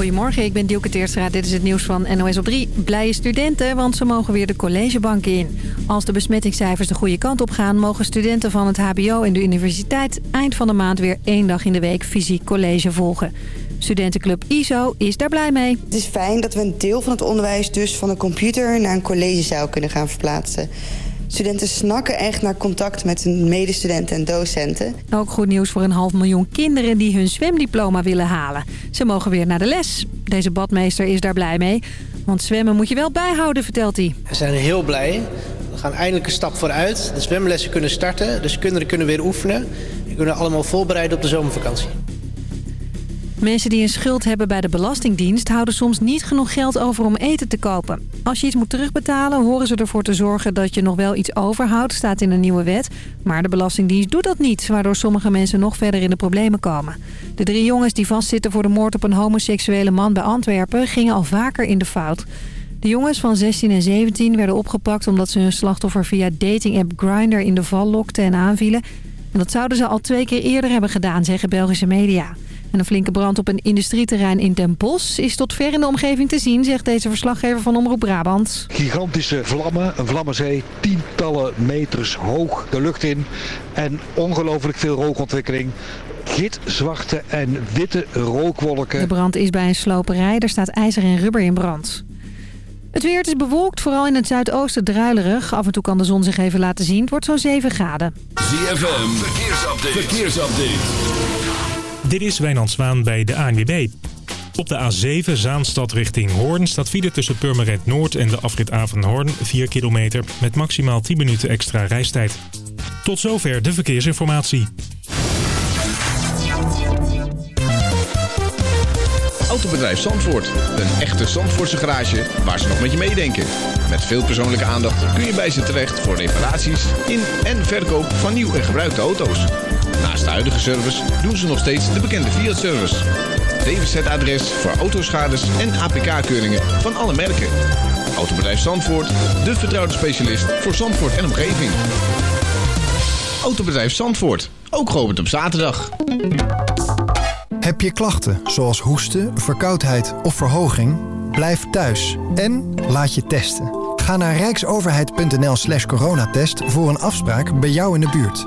Goedemorgen, ik ben Dielke Teerstra. Dit is het nieuws van NOS op 3. Blije studenten, want ze mogen weer de collegebank in. Als de besmettingscijfers de goede kant op gaan... mogen studenten van het hbo en de universiteit... eind van de maand weer één dag in de week fysiek college volgen. Studentenclub ISO is daar blij mee. Het is fijn dat we een deel van het onderwijs dus van een computer... naar een collegezaal kunnen gaan verplaatsen. Studenten snakken echt naar contact met hun medestudenten en docenten. Ook goed nieuws voor een half miljoen kinderen die hun zwemdiploma willen halen. Ze mogen weer naar de les. Deze badmeester is daar blij mee. Want zwemmen moet je wel bijhouden, vertelt hij. We zijn heel blij. We gaan eindelijk een stap vooruit. De zwemlessen kunnen starten. Dus kinderen kunnen weer oefenen. Die kunnen allemaal voorbereiden op de zomervakantie. Mensen die een schuld hebben bij de Belastingdienst... houden soms niet genoeg geld over om eten te kopen. Als je iets moet terugbetalen, horen ze ervoor te zorgen... dat je nog wel iets overhoudt, staat in een nieuwe wet. Maar de Belastingdienst doet dat niet... waardoor sommige mensen nog verder in de problemen komen. De drie jongens die vastzitten voor de moord op een homoseksuele man bij Antwerpen... gingen al vaker in de fout. De jongens van 16 en 17 werden opgepakt... omdat ze hun slachtoffer via dating-app Grindr in de val lokten en aanvielen. En dat zouden ze al twee keer eerder hebben gedaan, zeggen Belgische media. En een flinke brand op een industrieterrein in Den Bosch is tot ver in de omgeving te zien, zegt deze verslaggever van Omroep Brabant. Gigantische vlammen, een vlammenzee, tientallen meters hoog de lucht in en ongelooflijk veel rookontwikkeling. Gitzwarte en witte rookwolken. De brand is bij een sloperij, er staat ijzer en rubber in brand. Het weer is bewolkt, vooral in het zuidoosten druilerig. Af en toe kan de zon zich even laten zien. Het wordt zo'n 7 graden. ZFM, verkeersupdate. verkeersupdate. Dit is Wijnand Zwaan bij de ANWB. Op de A7 Zaanstad richting Hoorn staat file tussen Purmerend Noord en de afrit Avenhoorn 4 kilometer met maximaal 10 minuten extra reistijd. Tot zover de verkeersinformatie. Autobedrijf Zandvoort. Een echte Zandvoortse garage waar ze nog met je meedenken. Met veel persoonlijke aandacht kun je bij ze terecht voor reparaties in en verkoop van nieuw en gebruikte auto's. Naast de huidige service doen ze nog steeds de bekende Fiat-service. DWZ-adres voor autoschades en APK-keuringen van alle merken. Autobedrijf Zandvoort, de vertrouwde specialist voor Zandvoort en omgeving. Autobedrijf Zandvoort, ook geopend op zaterdag. Heb je klachten zoals hoesten, verkoudheid of verhoging? Blijf thuis en laat je testen. Ga naar rijksoverheid.nl slash coronatest voor een afspraak bij jou in de buurt.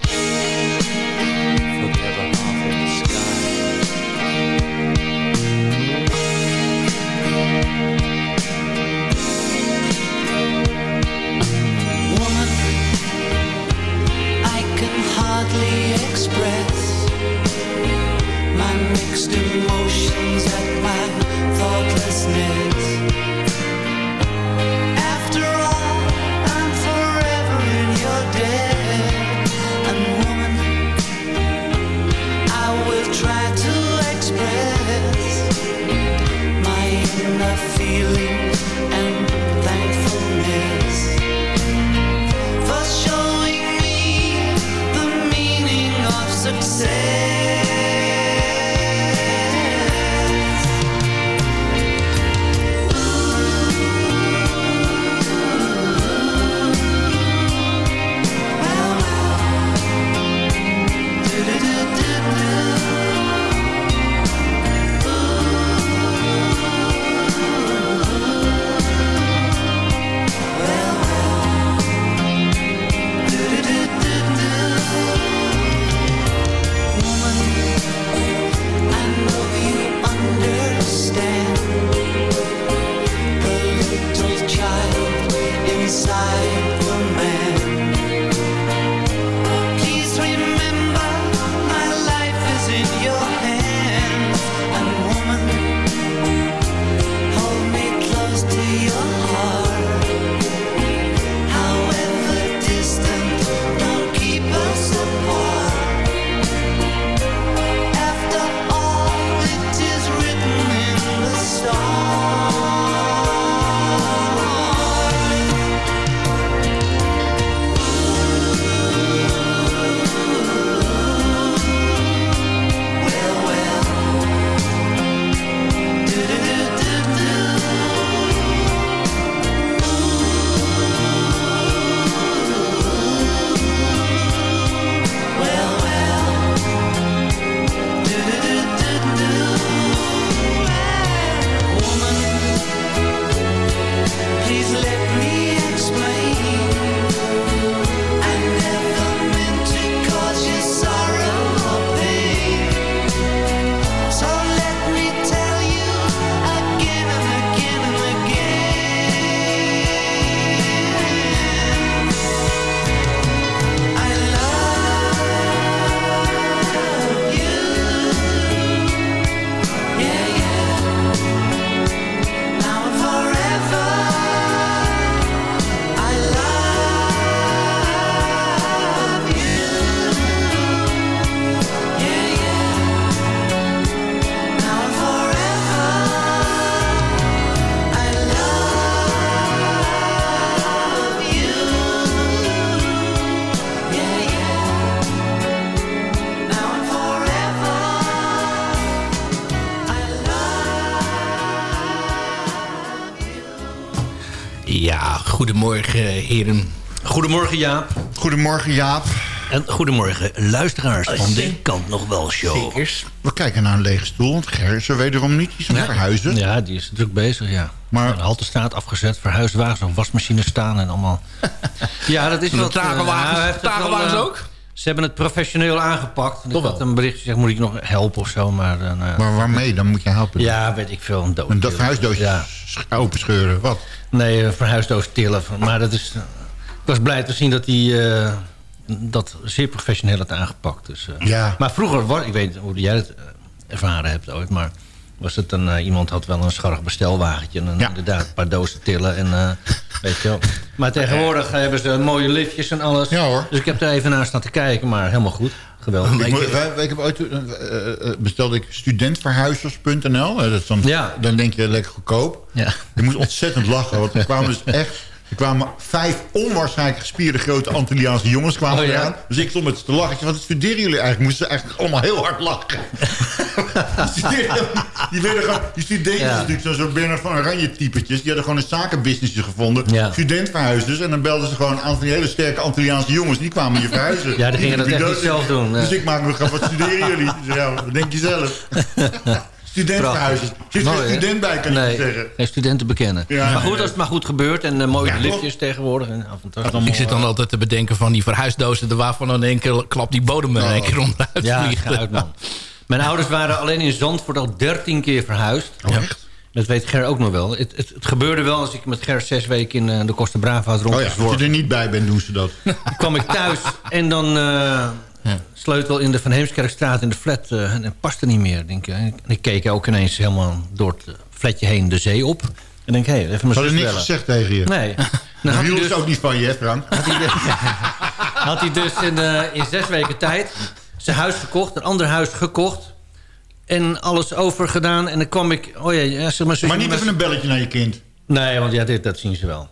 Heren. Goedemorgen, Jaap. Goedemorgen, Jaap. En goedemorgen, luisteraars van de Kant Nog Wel Show. Zekers. We kijken naar een lege stoel, want Ger is er wederom niet. Die is aan verhuizen. Ja, die is druk bezig, ja. Maar de halte staat afgezet, verhuiswagens wasmachines staan en allemaal. ja, dat is wel... Tagenwagens, uh, tagenwagens ook? Ze hebben het professioneel aangepakt. Toch ik had een berichtje gezegd, moet ik nog helpen of zo. Maar, dan, uh, maar waarmee? Dan moet je helpen. Ja, weet ik veel. Een, doos een verhuisdoos ja. openscheuren, wat? Nee, een verhuisdoos tillen. Maar dat is... Ik was blij te zien dat hij uh, dat zeer professioneel had aangepakt. Dus, uh, ja. Maar vroeger, was, ik weet niet hoe jij het ervaren hebt ooit... maar was het een, uh, iemand had wel een scharrig bestelwagentje... en ja. inderdaad een paar dozen tillen en weet je wel. Maar tegenwoordig hebben ze mooie liftjes en alles. Ja hoor. Dus ik heb er even naar staan te kijken, maar helemaal goed. Geweldig. Ik, ik, wij, ik heb ooit uh, bestelde ik studentverhuizers.nl. Dan, ja. dan denk je lekker goedkoop. Ja. Je moest ontzettend lachen, want er kwamen dus echt... Er kwamen vijf onwaarschijnlijk gespierde grote Antilliaanse jongens kwamen oh, ja. eraan. Dus ik stond met ze te lachen. Wat studeren jullie eigenlijk? Moesten ze eigenlijk allemaal heel hard lachen. die, werden gewoon, die studenten ja. natuurlijk zo'n soort Bernard van Oranje typetjes. Die hadden gewoon een zakenbusinessje gevonden. Ja. Studentverhuizers. En dan belden ze gewoon een aantal van die hele sterke Antilliaanse jongens. Die kwamen hier verhuizen. Ja, die gingen dat echt niet zelf doen. Dus ik maak me grap, wat studeren jullie? Dus ja, wat denk je zelf? Studentverhuizen. Er zit geen student bij, kan nee, ik zeggen. Geen studenten bekennen. Ja, maar goed, nee. als het maar goed gebeurt. En uh, mooie Ja, liftjes tegenwoordig. En avontuur. Ik zit dan altijd te bedenken van die verhuisdozen... waarvan dan in één keer klap die bodem er in één keer onderuit Ja, vliegt. uit, man. Mijn ouders waren alleen in Zandvoort al 13 keer verhuisd. Oh, echt? Dat weet Ger ook nog wel. Het, het, het gebeurde wel als ik met Ger zes weken in uh, de Costa Brava had Oh ja, rondgezworven. als je er niet bij bent, doen ze dat. kwam ik thuis en dan uh, ja. sleutel in de Van Heemskerkstraat in de flat. Uh, en het paste niet meer. Denk ik. En ik keek ook ineens helemaal door het flatje heen de zee op. En denk, hé, hey, even mijn zus niks gezegd tegen je. Nee. Dan had dus... ook niet van je, hè, Frank? Had hij, dus, had hij dus in, uh, in zes weken tijd zijn huis verkocht, een ander huis gekocht. En alles overgedaan. En dan kwam ik... Oh ja, ja zeg maar, maar niet even een belletje naar je kind. Nee, want ja, dit, dat zien ze wel.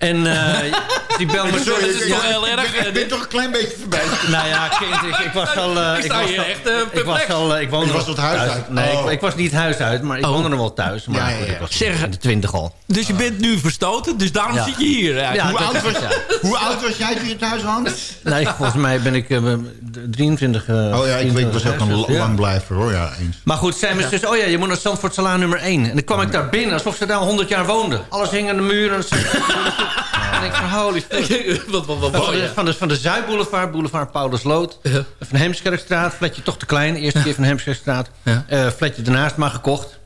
En uh, die bel me... Sorry, dat is ik, toch heel erg. Ik ben, ben toch een klein beetje voorbij. Nou ja, kind, ik, ik was al... Uh, ik ik sta was hier al, echt uh, ik was al, ik woonde Je was tot huis thuis. uit? Nee, Oh. ik, ik was niet huis uit, maar ik Oh. woonde nog wel thuis. Maar Ja, ja, goed, ja. ik was Zeg- de twintig al. Dus je bent nu verstoten, dus daarom Ja. zit je hier. Hoe oud, was, ja. hoe oud was jij toen je thuis woonde? Nee, volgens mij ben ik uh, 23... Uh, Oh ja, ik, weet, ik was ook een ja. lang blijver hoor, ja, eens. Maar goed, zei mijn zus, oh ja, je moet naar Zandvoort Salaan nummer 1. En dan kwam ik daar binnen, alsof ze daar al 100 jaar woonden. Alles hing aan de muur. En, ik van, holy fuck. wat, wat, wat, Van de, van, de, van de Zuidboulevard, boulevard Paulusloot. Ja. Van Heemskerkstraat, flatje toch te klein. Eerste keer van Heemskerkstraat. Ja. Eh, flatje daarnaast maar gekocht.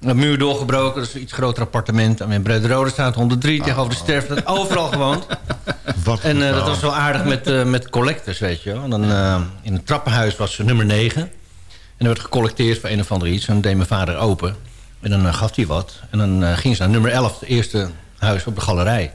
Een muur doorgebroken, dat is een iets groter appartement. En in Brederode staat 103 tegenover de sterfte. Overal gewoond. Wat En eh, dat was wel aardig met, eh, met collectors, weet je wel. Dan, in het trappenhuis was ze nummer 9. En er werd gecollecteerd voor een of ander iets. En dan deed mijn vader open. En dan gaf hij wat. En dan ging ze naar nummer 11, het eerste huis op de galerij.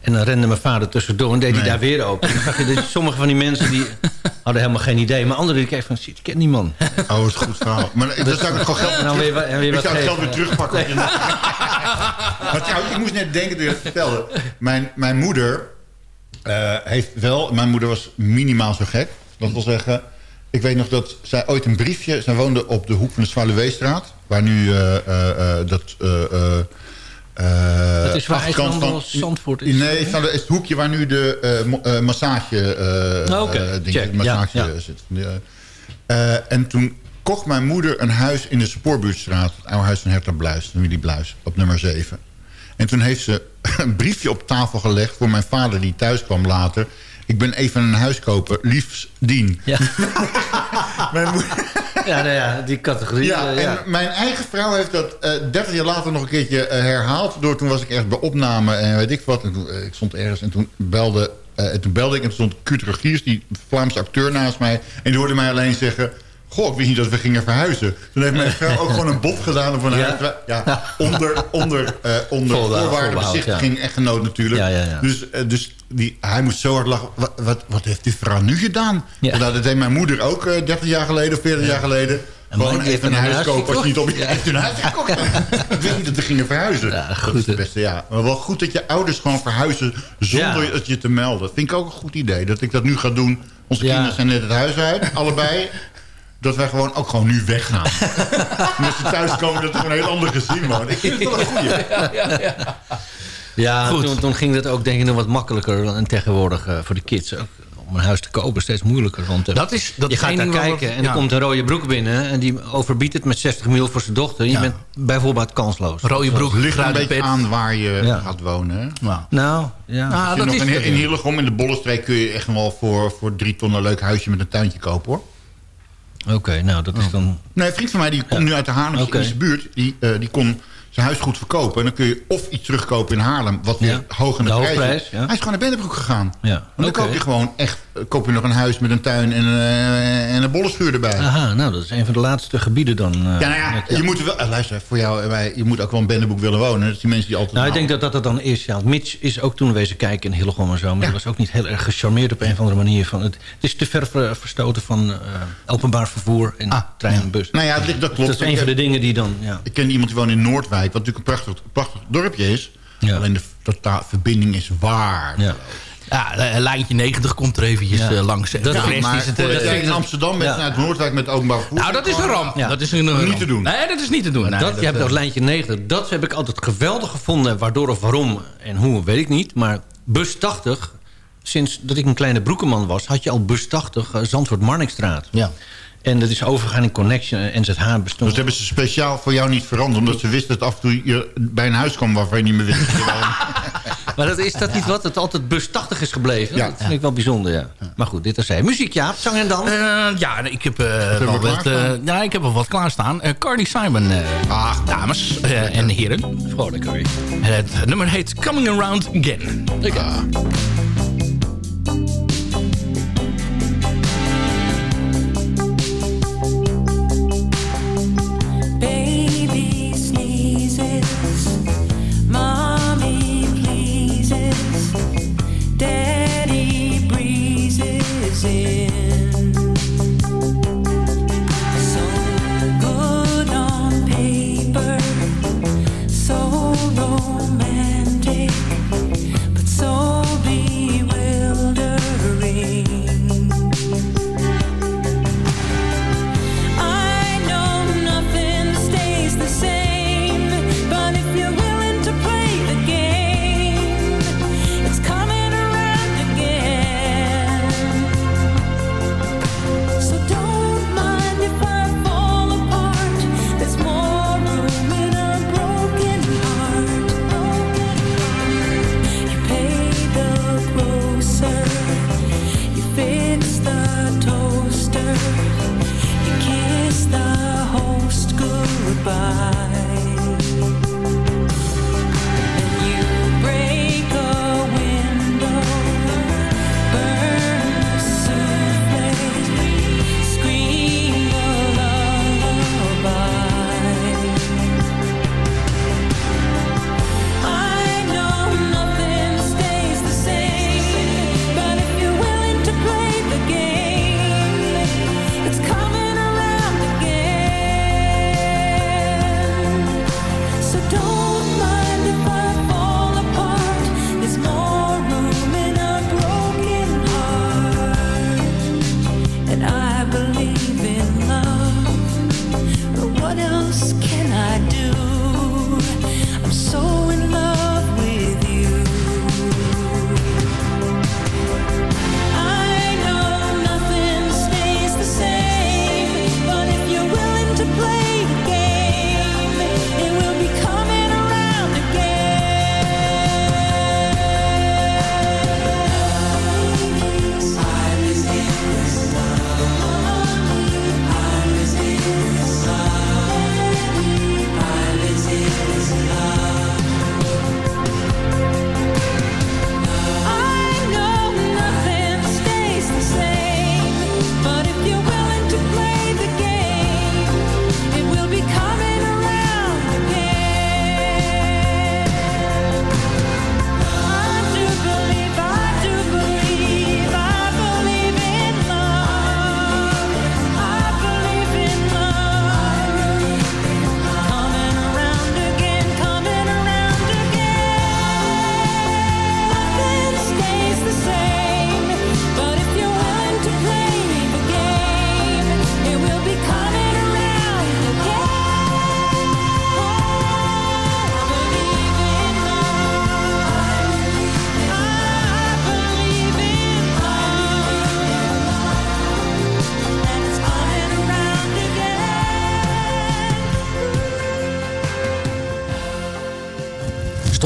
En dan rende mijn vader tussendoor en deed hij Nee. daar weer open. En dan zag je dat sommige van die mensen die hadden helemaal geen idee. Maar anderen die keken van, shit, ik ken die man. Oh, een goed verhaal. Maar dan zou ik het gewoon geld En dan weer, wa- en weer Ik zou het geld weer terugpakken. maar trouwens, ik moest net denken toen je het vertelde. Mijn, mijn moeder eh, heeft wel... Mijn moeder was minimaal zo gek. Dat wil zeggen... Ik weet nog dat zij ooit een briefje... Zij woonde op de hoek van de Zwaluweestraat. Waar nu eh, eh, dat... eh, eh, Dat is waar achterkant IJslandel Zandvoort is. Nee, van de, is het hoekje waar nu de eh, eh, massage... eh, ding- massage Ja, ja. zit. En toen kocht mijn moeder een huis in de Spoorbuurtstraat. Het oude huis van Herta Bluis, familie Bluis, op nummer 7. En toen heeft ze een briefje op tafel gelegd voor mijn vader die thuis kwam later. Ik ben even een huis kopen, liefst dien. Ja. Mijn Ja, nou ja, die categorie. ja, eh, ja. en mijn eigen vrouw heeft dat eh 30 jaar later nog een keertje eh, herhaald. Door toen was ik ergens bij opname en weet ik wat. En toen, ik stond ergens en toen belde, eh, en toen belde ik en toen stond Kurt Rogiers, die Vlaamse acteur naast mij. En die hoorde mij alleen zeggen... Goh, ik wist niet dat we gingen verhuizen. Toen heeft mijn vrouw ook gewoon een bod gedaan een Ja? huis. Ja, onder, onder, eh onder voorbehoud, bezichtiging echtgenoot natuurlijk. Ja, ja, ja. Dus, eh, dus die, hij moest zo hard lachen. Wat, wat, wat heeft die vrouw nu gedaan? Ja. Nou, dat deed mijn moeder ook eh 30 jaar geleden of 40 jaar geleden. Gewoon even een huis kopen als je niet op je Ja. een huis gekocht. Ik weet niet dat we gingen verhuizen. Ja, dat goed, is het beste, ja. Maar wel goed dat je ouders gewoon verhuizen zonder Ja. het je te melden. Vind ik ook een goed idee. Dat ik dat nu ga doen. Onze Ja. kinderen zijn net het huis uit, allebei. Dat wij gewoon ook gewoon nu weggaan. en als ze thuiskomen dat er een heel ander gezin woont. Ik vind het wel een goeie. Ja, Goed. Toen, toen ging het ook denk ik nog wat makkelijker dan tegenwoordig eh, voor de kids. Ook Om een huis te kopen steeds moeilijker. Want Dat is- dat je is gaat daar kijken en ja. er komt een rode broek binnen... en die overbiedt het met 60 mil voor zijn dochter. Je Ja. bent bijvoorbeeld kansloos. Rode broek, Het ligt er een beetje aan waar je Ja. gaat wonen. Nou, Nou, ja. nou, dat nog is in, in Hillegom, in de Bollenstreek, kun je echt wel voor, voor drie ton een leuk huisje met een tuintje kopen hoor. Oké, nou dat is dan... Nee, een vriend van mij die komt nu uit de Haarlem in zijn buurt. Die, eh, die kon zijn huis goed verkopen. En dan kun je of iets terugkopen in Haarlem, wat weer hoog in de, De prijs is. Hij is gewoon naar Bennebroek gegaan. Ja. En dan koop je gewoon echt, koop je nog een huis met een tuin en, eh, en een bollenschuur erbij. Aha, nou dat is een van de laatste gebieden dan. eh, Ja, nou ja, je moet wel, eh, luister, voor jou en mij, je moet ook wel in Bennebroek willen wonen. Dat is die mensen die altijd... Nou, ik denk dat dat dan is. Ja. Mitch is ook toen wezen kijken in Hillegom en zo. Maar Ja. die was ook niet heel erg gecharmeerd op een of andere manier. Van het, het is te ver ver- verstoten van eh, openbaar vervoer en Ah, trein en bus. Nou ja, dat, dat klopt. dat is een van de dingen die dan... Ja. Ik ken iemand die woont in Noordwijk, wat natuurlijk een prachtig, prachtig dorpje is. Ja. Alleen de verbinding is waar. Ja. Ja, lijntje 90 komt er eventjes Ja. eh, langs. Dat is- rest maar is het... eh, jij in Amsterdam bent Ja. vanuit Noordwijk met openbaar vervoer... nou, dat is een ramp. Ja. Dat is een, Niet ramp. te doen. Nee, dat is niet te doen. Nee, dat, je hebt eh, als lijntje 90. Dat heb ik altijd geweldig gevonden. Waardoor of waarom en hoe, weet ik niet. Maar bus 80, sinds dat ik een kleine broekenman was... had je al bus 80 eh, Zandvoort-Marnixstraat. Ja. En dat is overgegaan in Connection en NZH bestond. Dat hebben ze speciaal voor jou niet veranderd. Omdat ze wisten dat af en toe je bij een huis kwam waarvan je niet meer wist. Maar dat is dat niet wat het altijd bus 80 is gebleven? Ja. Dat vind ik wel bijzonder, ja. Maar goed, dit is hij. Muziek, ja. Zang en dans. Eh, ja, ik heb, hebben wel we wat, eh, ja, ik heb wel wat klaarstaan. Cardi Simon, Ach, dames en heren. Vrolijk. En het nummer heet Coming Around Again. Baby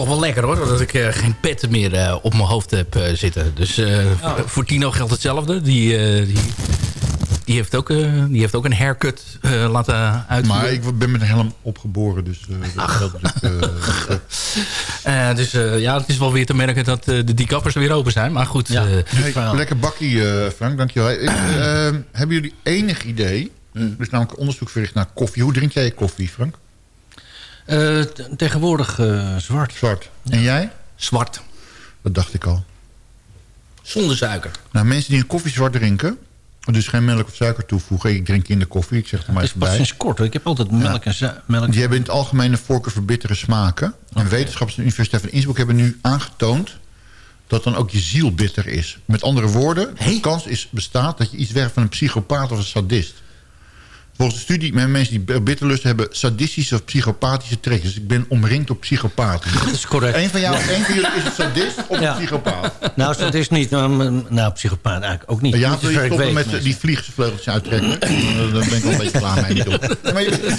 wel lekker hoor. Dat ik eh, geen pet meer eh, op mijn hoofd heb eh, zitten. Dus eh, voor- voor Tino geldt hetzelfde. Die, eh, die, die, heeft ook, eh, die heeft ook een haircut eh, laten uitvoeren. Maar ik ben met een helm opgeboren, dus... eh, dat geldt natuurlijk, eh, Eh, dus eh, ja, het is wel weer te merken dat eh, de dekappers weer open zijn. Maar goed. eh, Hey, lekker bakkie, eh, Frank, dankjewel. Ik, hebben jullie enig idee... Er is namelijk onderzoek verricht naar koffie. Hoe drink jij je koffie, Frank? Eh, t- tegenwoordig eh, zwart. Zwart. En jij? Zwart. Dat dacht ik al. Zonder suiker. Nou, mensen die een koffie zwart drinken... dus geen melk of suiker toevoegen... ik drink in de koffie, ik zeg er maar Het even is pas bij... sinds kort hoor. Ik heb altijd melk en melk. Die hebben in het algemeen een voorkeur voor bittere smaken. En wetenschappers van de Universiteit van Innsbruck hebben nu aangetoond... dat dan ook je ziel bitter is. Met andere woorden, de kans is, bestaat dat je iets werkt van een psychopaat of een sadist. Volgens de studie met mensen die bitterlust hebben sadistische of psychopathische trekken. Dus ik ben omringd door psychopaten. Dat is correct. Eén van jou, Ja. één van jullie is een sadist of Ja. een psychopaat. Nou, dat is niet. Nou, nou, psychopaat eigenlijk ook niet. Ja, wil je stoppen met die vliegvleugeltjes uittrekken? Daar ben ik wel een beetje klaar mee. niet op. Maar je,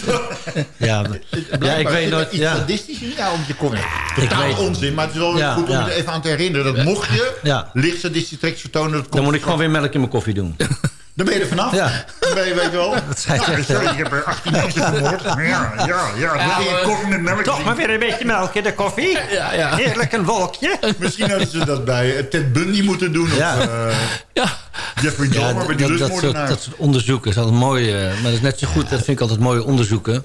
Ja, ja, ik weet nooit. Iets Ja. sadistisch in jou om je kop. Ik Totaal onzin, maar het is wel Ja, goed om ja. je er even aan te herinneren. Dat mocht je Ja. licht sadistische trekjes vertonen... Dat Dan moet ik gewoon weer melk in mijn koffie doen. Dan ben je er vanaf. Ja. Dan ben je, weet je wel... Dat schijnt ja, hè? ik heb er 18 mensen vermoord. Ja, ja, ja. ja, maar- koffie met melk. Toch maar weer een beetje melk in de koffie. Ja, ja. Heerlijk een wolkje. Misschien hadden ze dat bij eh, Ted Bundy moeten doen. Ja. Of uh, Jeffrey Ja, Dahmer bij die dat, dat, soort, dat soort onderzoeken is altijd mooi. eh, maar dat is net zo goed. Dat vind ik altijd mooie onderzoeken.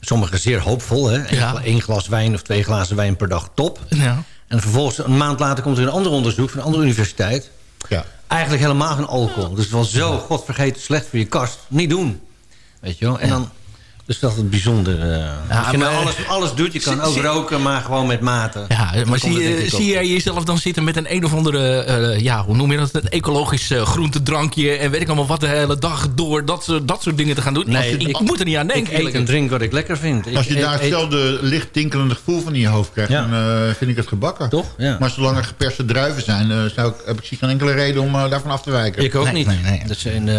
Sommige zeer hoopvol. Hè? Eén glas wijn of twee glazen wijn per dag, top. Ja. En vervolgens een maand later komt er een ander onderzoek... van een andere universiteit. Ja. Eigenlijk helemaal geen alcohol. Dus het was zo godvergeten slecht voor je kast. Niet doen. Weet je wel? En dan... Dus dat is het bijzonder. eh, als je nou maar- alles, alles doet, je kan ook roken, maar gewoon met mate. Ja, maar zie, ik zie jij jezelf dan zitten met een een of andere, eh, ja, hoe noem je dat, een ecologisch eh, groentedrankje en weet ik allemaal wat de hele dag door dat, soort- dat soort dingen te gaan doen? Nee, ik, ik- moet er niet aan Ik denken. eet eerlijk en drink wat ik lekker vind. Ik Als je eet- daar eet- hetzelfde licht tinkelende gevoel van in je hoofd krijgt... Ja. dan eh, vind ik het gebakken. Toch? Ja. Maar zolang er geperste druiven zijn... eh, zou ik, heb ik zie geen enkele reden om eh, daarvan af te wijken. Ik ook Nee, niet. nee, nee. Dat zijn, eh,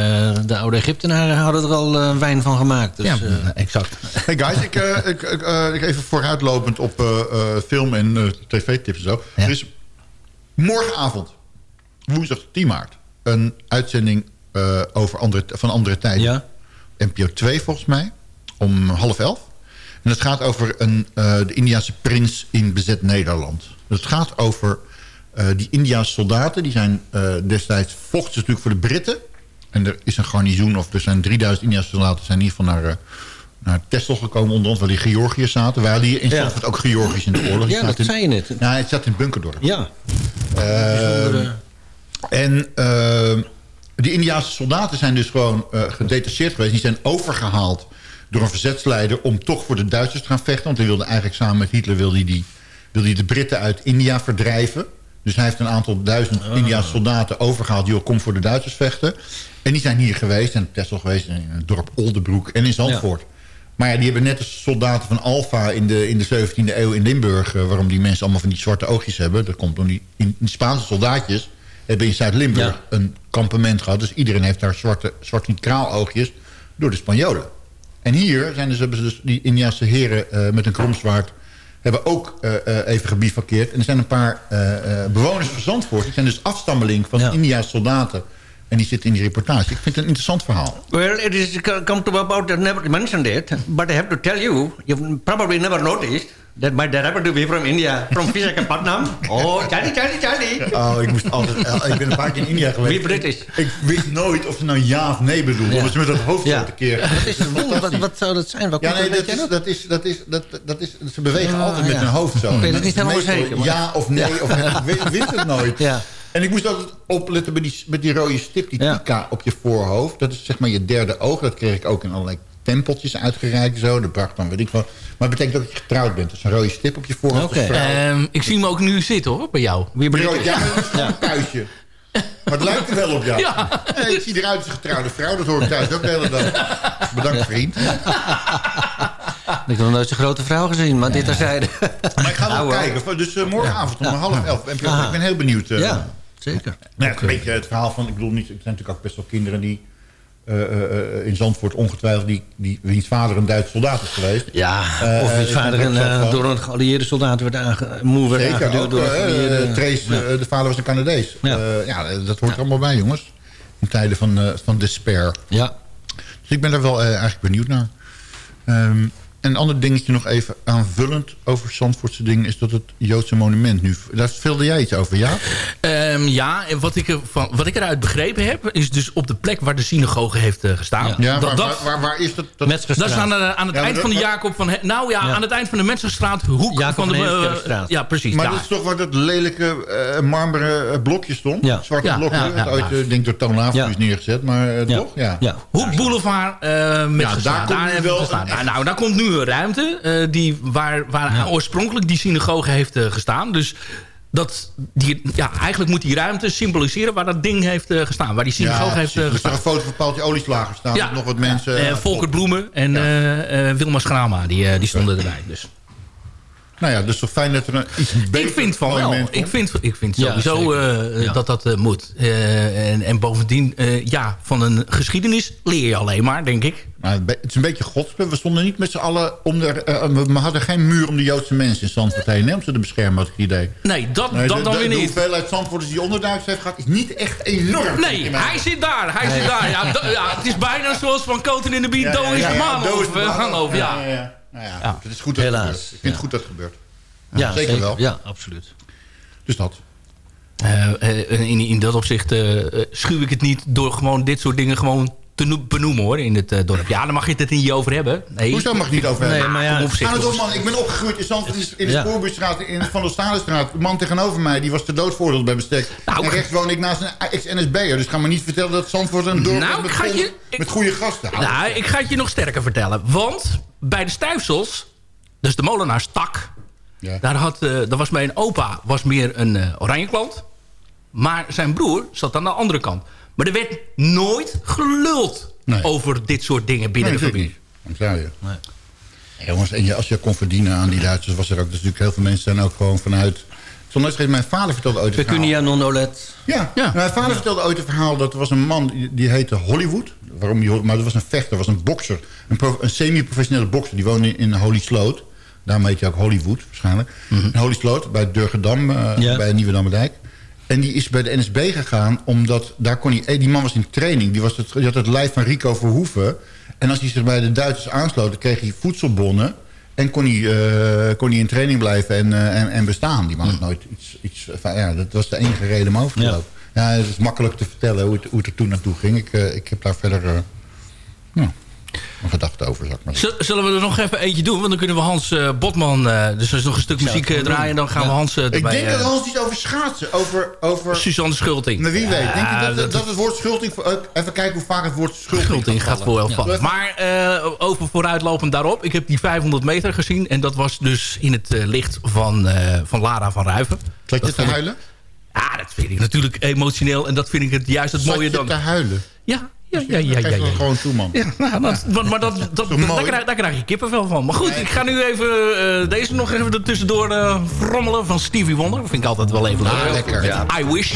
de oude Egyptenaren hadden er al eh, wijn van gemaakt. Dus, Ja, eh, exact. Hey guys, ik, eh, ik, eh, ik even vooruitlopend op eh, film en tv-tips en zo. Ja. Er is morgenavond, woensdag 10 maart, een uitzending over andere, van andere tijden. ja. NPO 2 volgens mij, om half elf. En het gaat over een, de Indiase prins in bezet Nederland. Dus het gaat over die Indiase soldaten. Die zijn destijds vochten natuurlijk voor de Britten. En er is een garnizoen, of er zijn 3000 Indiase soldaten... zijn in ieder geval naar, naar Texel gekomen, onder andere waar die Georgiërs zaten. Waar die in Ja. Zandvoort ook Georgiërs in de oorlog. Ja, dat in- zei je net. Ja, het zat in Bunkerdorp. Ja. Ehm, en ehm, die Indiaanse soldaten zijn dus gewoon eh, gedetacheerd geweest. Die zijn overgehaald door een verzetsleider... om toch voor de Duitsers te gaan vechten. Want hij wilde eigenlijk samen met Hitler wilde hij die, wilde hij de Britten uit India verdrijven. Dus hij heeft een aantal duizend Indiaanse soldaten overgehaald... die kom voor de Duitsers vechten. En die zijn hier geweest, en Texel geweest... in het dorp Oldenbroek en in Zandvoort. Maar ja, die hebben net als soldaten van Alfa in de, in de 17e eeuw in Limburg... eh, waarom die mensen allemaal van die zwarte oogjes hebben... dat komt door die, in, die Spaanse soldaatjes... hebben in Zuid-Limburg Ja. een kampement gehad. Dus iedereen heeft daar zwarte, zwarte kraaloogjes door de Spanjolen. En hier zijn dus, hebben ze dus die Indiase heren eh, met een kromzwaard... hebben ook eh, even gebivakkeerd. En er zijn een paar bewoners van Zandvoort... die zijn dus afstammeling van Ja. Indiase soldaten... En die zitten in die reportage. Ik vind het een interessant verhaal. Well, it is come to about, I never mentioned it, but I have to tell you, you've probably never noticed that my dad happened to be from India, from Visakhapatnam. Oh, Charlie, Charlie, Charlie. Oh, ik, moest altijd, eh, ik ben een paar keer in India geweest. Wie British? Ik wist nooit of ze nou ja of nee bedoelden. Ja. Of ze met dat hoofd Ja. ja. een keer. Wat, is wonder? wat, wat zou dat zijn? Wat Ja, nee, dat is, dat is, dat is, dat, dat is, ze bewegen Ah, altijd met hun hoofd zo. Ik weet het niet helemaal Meestal zeker, maar- Ja of nee, of ik wist het nooit. Ja. En ik moest altijd opletten met die, met die rode stip, die Ja. tika op je voorhoofd. Dat is zeg maar je derde oog. Dat kreeg ik ook in allerlei tempeltjes uitgereikt. Zo. Dat bracht dan, weet ik wel. Maar het betekent ook dat je getrouwd bent. Dus een rode stip op je voorhoofd. Vrouw. Ehm, ik zie hem ook nu zitten hoor, bij jou. Wie rode- ja, een puistje. Maar het lijkt er wel op jou. Ja. Nee, ik zie eruit als een getrouwde vrouw. Dat hoor ik thuis ook de hele dag. Bedankt, vriend. Ik heb nog nooit zo'n grote vrouw gezien, maar dit terzijde. Maar ik ga wel kijken. Dus eh, morgenavond om Ja. half elf. Ik ben heel benieuwd. eh. Ja, zeker. Nou ja, een beetje het verhaal van... Ik bedoel, niet, er zijn natuurlijk ook best wel kinderen die eh, eh, eh, in Zandvoort ongetwijfeld... Die, die, wiens vader een Duitse soldaat is geweest. Ja, of his vader een, door een geallieerde soldaat werd aange, moe werd Zeker, ook, door een geallieerde... Trace, Ja. de vader was een Canadees. Ja. Ja, dat hoort er allemaal bij, jongens. In tijden van, van despair. Ja. Dus ik ben daar wel eigenlijk benieuwd naar. Ehm, een ander dingetje nog even aanvullend over Zandvoortse dingen... is dat het Joodse monument nu... Daar vulde jij iets over, ja? Ehm, ja, en wat ik, er van, wat ik eruit begrepen heb... is dus op de plek waar de synagoge heeft eh, gestaan. Ja, dat, waar, dat, waar, waar, waar is dat? dat dat is aan, de- aan het Ja, eind van de Jacob van... He- Nou ja, Ja. aan het eind van de Mensenstraat, hoek Jacob van de... van eh, ja, precies. Maar daar. dat is toch waar dat lelijke eh, marmeren blokje stond? Ja. Zwarte Ja, blokje. ja, ja, dat ooit, ja. eh, denk door Toon is neergezet. Maar Ja. toch? Ja. Ja. Hoek Boulevard eh met Ja, daar komt we wel Nou, nou, daar komt nu ruimte eh, die, waar, waar oorspronkelijk die synagoge heeft eh, gestaan. Dus dat, die, ja, eigenlijk moet die ruimte symboliseren waar dat ding heeft eh, gestaan. Waar die synagoge Ja, heeft eh, er is gestaan. een foto van Paaltje Olieslager staan. Ja. nog wat mensen. Volker Bloemen en eh, eh, Wilma Schrama, die, die stonden erbij. Dus. Nou ja, dus toch fijn dat er een iets beter Ik vind van wel. Ik vind, ik vind Ja, sowieso eh, Ja. dat dat eh, moet. Eh, en, en bovendien, eh, ja, van een geschiedenis leer je alleen maar, denk ik. Maar het is een beetje godspe. We stonden niet met z'n allen om de... eh, we hadden geen muur om de Joodse mensen in Zandvoort heen. Om ze te beschermen, had ik het idee. Nee, dat, Nee, dat de, dan de- weer de niet. hoeveelheid Zandvoorters die onderduiks heeft gehad... is niet echt enorm. Nee, hij zit daar. Hij zit daar. Ja, ja, het is bijna zoals van Koten in de Biet. Do is de over. gaan over. Ja. ja, ja. Nou ja, Het is goed dat het Helaas, gebeurt. Ik vind het goed dat het gebeurt. Ja, zeker, wel. Ja, absoluut. Dus dat. Eh, eh, in, in dat opzicht eh, schuw ik het niet door gewoon dit soort dingen gewoon te no- benoemen hoor in het eh, dorp. Ja, dan mag je het er niet over hebben. Nee. Hoezo mag je het niet over Nee, hebben? maar ja, Aan het op, man. Ik ben opgegroeid in Zandvoort in- in de Ja. Spoorbuurstraat in Van der Stadenstraat. De man tegenover mij die was te dood veroordeeld bij bestek. Nou, en rechts woon ik naast een ex-NSB'er. Dus ga me niet vertellen dat Zandvoort een dorp Nou, is met, ik ga goede- je- ik- met goede gasten. Nou, ik ga het je nog sterker vertellen. Want bij de Stuifsels, dus de molenaarstak... Ja. Daar, had, eh, daar was mijn opa was meer een eh, oranje klant. Maar zijn broer zat aan de andere kant. Maar er werd nooit geluld Nee. over dit soort dingen binnen Nee, de natuurlijk familie. niet. Zou je. Ja, jongens, en je, als je kon verdienen aan die Duitsers... was er ook dus natuurlijk heel veel mensen zijn ook gewoon vanuit... Vergeten, mijn vader vertelde ooit een verhaal. Non olet. Ja, Ja. mijn vader vertelde ooit een verhaal... dat er was een man, die, die heette Hollywood. Waarom die, maar dat was een vechter, was een bokser. Een, een semi-professionele bokser. Die woonde in, in Holy Sloot. Daarom heet hij ook Hollywood, waarschijnlijk. In Holy Sloot, bij Durgedam, Ja. bij Nieuwe Dammerdijk. En die is bij de NSB gegaan, omdat daar kon hij... eh, Die man was in training, die, was het, die had het lijf van Rico Verhoeven. En als hij zich bij de Duitsers aansloot, dan kreeg hij voedselbonnen... En kon hij, eh, kon hij in training blijven en, eh, en, en bestaan. Die man had nooit iets... iets van, ja, dat was de enige reden om over te lopen. Ja, het is makkelijk te vertellen hoe het, hoe het er toen naartoe ging. Ik, eh, ik heb daar verder... een gedachte over, zeg maar. Zullen we er nog even eentje doen? Want dan kunnen we Hans eh, Botman... eh, dus er is nog een stuk muziek eh, draaien. Dan gaan we Hans eh, Ik erbij... denk dat Hans iets over schaatsen, over... over Suzanne Schulting. maar wie weet, denk je dat, dat, het woord schulting... Even kijken hoe vaak het woord schulting, Schulting gaat voor wel. Ja. Maar eh, over vooruitlopend daarop. Ik heb die 500 meter gezien. En dat was dus in het licht van, eh, van Lara van Ruiven. Zat je te huilen? Ja, dat vind ik natuurlijk emotioneel. En dat vind ik het juist het Zat mooie je dan. te huilen? Ja, ja, ja, ja. ja, ja, gewoon toe, man. Ja, nou, dat, maar, maar dat, dat, daar, krijg, daar krijg je kippenvel van. Maar goed, ik ga nu even eh, deze nog even er tussendoor eh frommelen van Stevie Wonder. Dat vind ik altijd wel even Ah, leuk. lekker. I Wish.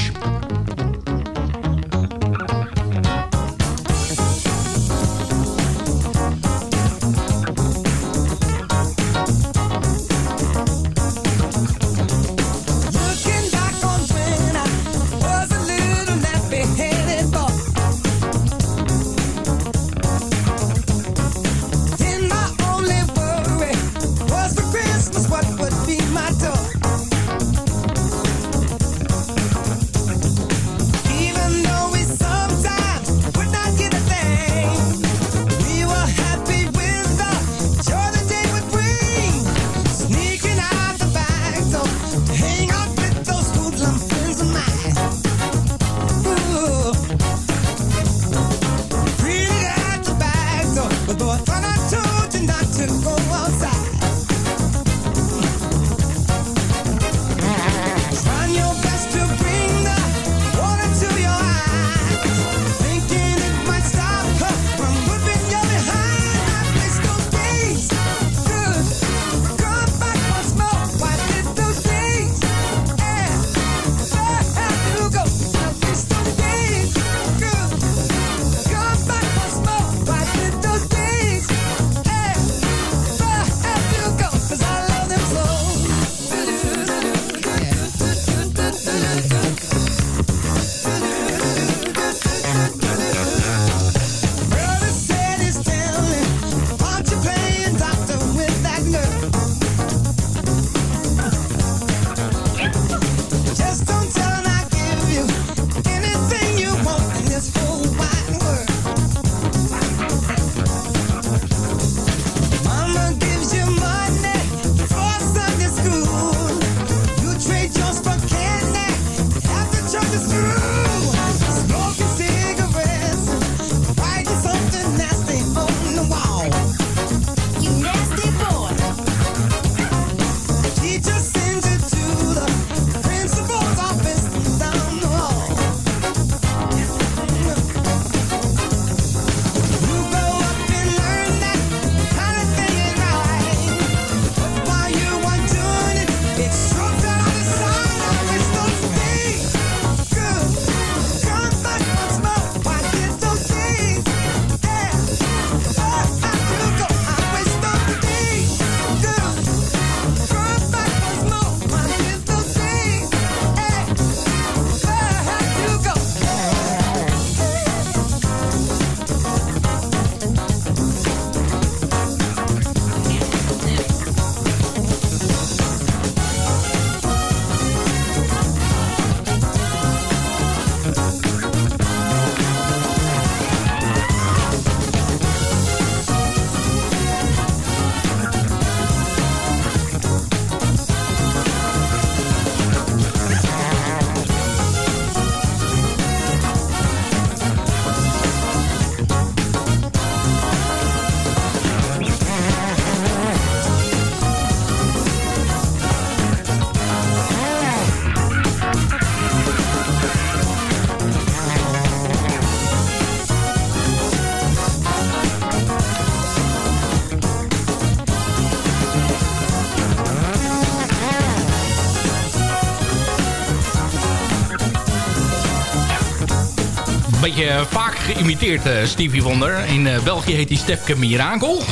Beetje vaak geïmiteerd, eh, Stevie Wonder. In eh, België heet hij Stefke Mirakel.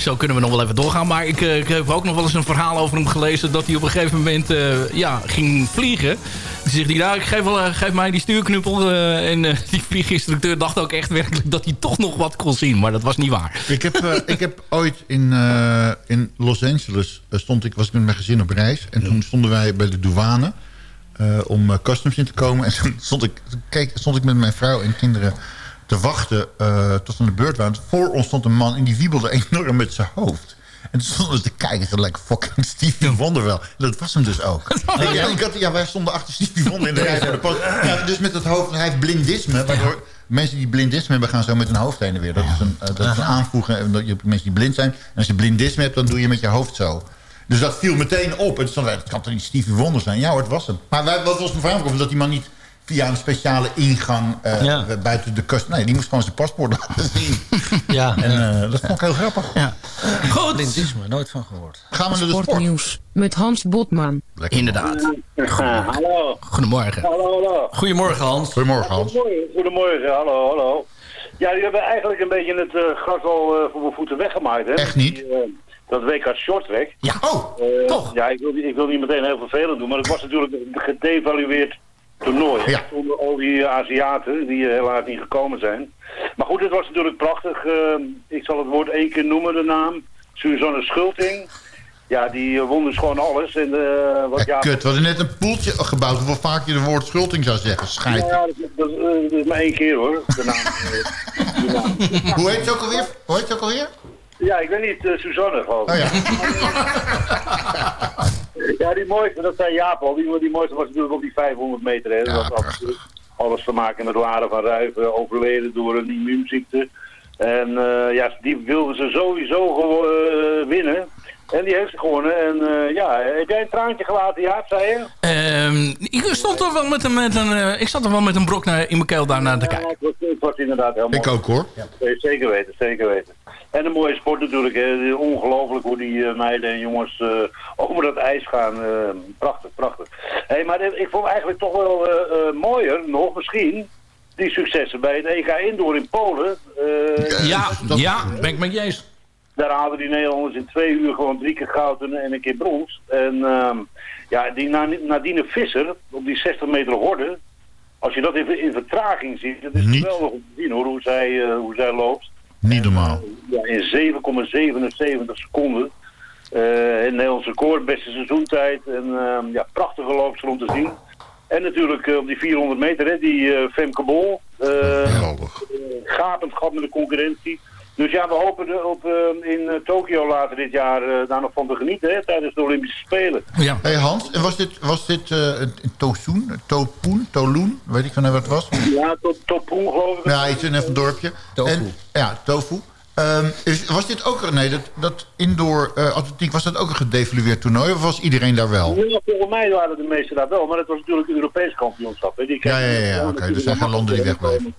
Zo kunnen we nog wel even doorgaan. Maar ik, eh, ik heb ook nog wel eens een verhaal over hem gelezen... dat hij op een gegeven moment eh, ja, ging vliegen. Toen zegt hij, nou, ik geef, wel, eh, geef mij die stuurknuppel. eh, en eh, die vlieginstructeur dacht ook echt werkelijk... dat hij toch nog wat kon zien. Maar dat was niet waar. Ik heb, eh, ik heb ooit in, eh, in Los Angeles eh, stond ik, was ik met mijn gezin op reis. En toen stonden wij bij de douane eh, om eh, customs in te komen. En toen stond ik, keek, stond ik met mijn vrouw en kinderen te wachten eh, tot ze aan de beurt waren. Voor ons stond een man en die wiebelde enorm met zijn hoofd. En toen stonden we te kijken, lijkt fucking Stevie Wonder wel. Dat was hem dus ook. En ja, ik had, ja, wij stonden achter Stevie Wonder in de rij voor de post. Ja, dus met het hoofd, hij heeft blindisme, waardoor mensen die blindisme hebben gaan zo met hun hoofd heen en weer. Dat is een, eh, dat is een je hebt mensen die blind zijn. En als je blindisme hebt, dan doe je met je hoofd zo. Dus dat viel meteen op. En wij, dat kan toch niet Stevie Wonder zijn? Ja hoor, het was hem. Maar wij, wat was mijn vraag? Of dat die man niet via een speciale ingang eh, Ja. buiten de kust... Nee, die moest gewoon zijn paspoort laten zien. Ja, En eh, dat vond ik heel grappig. Ja. Goed. Blindisme, nooit van gehoord. Gaan we naar de sport. Sportnieuws met Hans Botman. Inderdaad. Hallo. Goedemorgen. Hallo, hallo. Goedemorgen Hans. Goedemorgen Hans. Goedemorgen, hallo, hallo. Ja, jullie hebben eigenlijk een beetje het eh, gras al eh, voor mijn voeten weggemaakt, hè? Echt niet? Die, eh, dat WK Shorttrack. Ja, oh, Eh, toch? Ja, ik wil, niet- ik wil niet meteen heel vervelend doen, maar het was natuurlijk een gedevalueerd toernooi. Ja. Zonder al die eh, Aziaten, die eh, helaas niet gekomen zijn. Maar goed, het was natuurlijk prachtig. Ik zal het woord één keer noemen, de naam. Suzanne Schulting. Ja, die won dus gewoon alles. En eh, wat Ja, ja, kut, we hadden net een poeltje gebouwd... hoe vaak je de woord schulting zou zeggen. Schijt. Ja, dat, is- dat, is, dat is maar één keer hoor, de naam. de naam. Hoe heet het ook alweer? Hoe heet het ook alweer? Ja, ik weet niet, eh, Suzanne geloof ik. Oh ja. Ja, die mooiste, dat zei Jaap al. Die, die mooiste was natuurlijk op die 500 meter. Hè. Dat Ja, was absoluut alles te maken met Lara van Ruiven, overleden door een immuunziekte. En eh, ja, die wilden ze sowieso eh, winnen. En die heeft ze gewonnen. En eh, ja, heb jij een traantje gelaten, Jaap, zei je? Ehm, ik stond er wel met een, met een eh, ik zat er wel met een brok naar, in mijn keel daar naar te kijken. Ja, het was, het was inderdaad heel mooi. Ik ook hoor. Zeker weten, zeker weten. En een mooie sport natuurlijk. Hè. Ongelooflijk hoe die eh, meiden en jongens eh, over dat ijs gaan. Eh, prachtig, prachtig. Hey, maar ik vond eigenlijk toch wel eh, eh, mooier nog misschien die successen bij het EK Indoor in Polen. Eh, Ja, dat- ja, ben ik met je eens. daar haalden die Nederlanders in twee uur gewoon drie keer goud en, en een keer brons. En ehm, ja, die Na- Nadine Visser op die 60 meter horde. Als je dat in, in vertraging ziet, dat is Niet. geweldig om te zien hoor, hoe zij, eh, hoe zij loopt. Niet normaal. Ja, in 7,77 seconden. Eh een Nederlands record, beste seizoentijd. En ehm, ja, prachtige loopster om te zien. En natuurlijk eh, op die 400 meter, hè, die eh Femke Bol. eh, eh, gapend gat met de concurrentie. Dus ja, we hopen er op, eh, in eh, Tokio later dit jaar eh, daar nog van te genieten hè, tijdens de Olympische Spelen. Ja. Hey Hans, en was dit, was dit eh Tosoen, Topoen, Toloen? Weet ik van wat het was? Ja, tot, tot Proen geloof ik. Ja, iets in even een dorpje. Tofu. En, ja, tofu. Ehm, is, was dit ook, nee, dat, dat indoor eh, atletiek, was dat ook een gedevalueerd toernooi? Of was iedereen daar wel? Ja, volgens mij waren de meesten daar wel, maar het was natuurlijk een Europees kampioenschap. Hè. Die Ja, ja, ja, ja, oké, dus er zijn geen landen die wegblijven.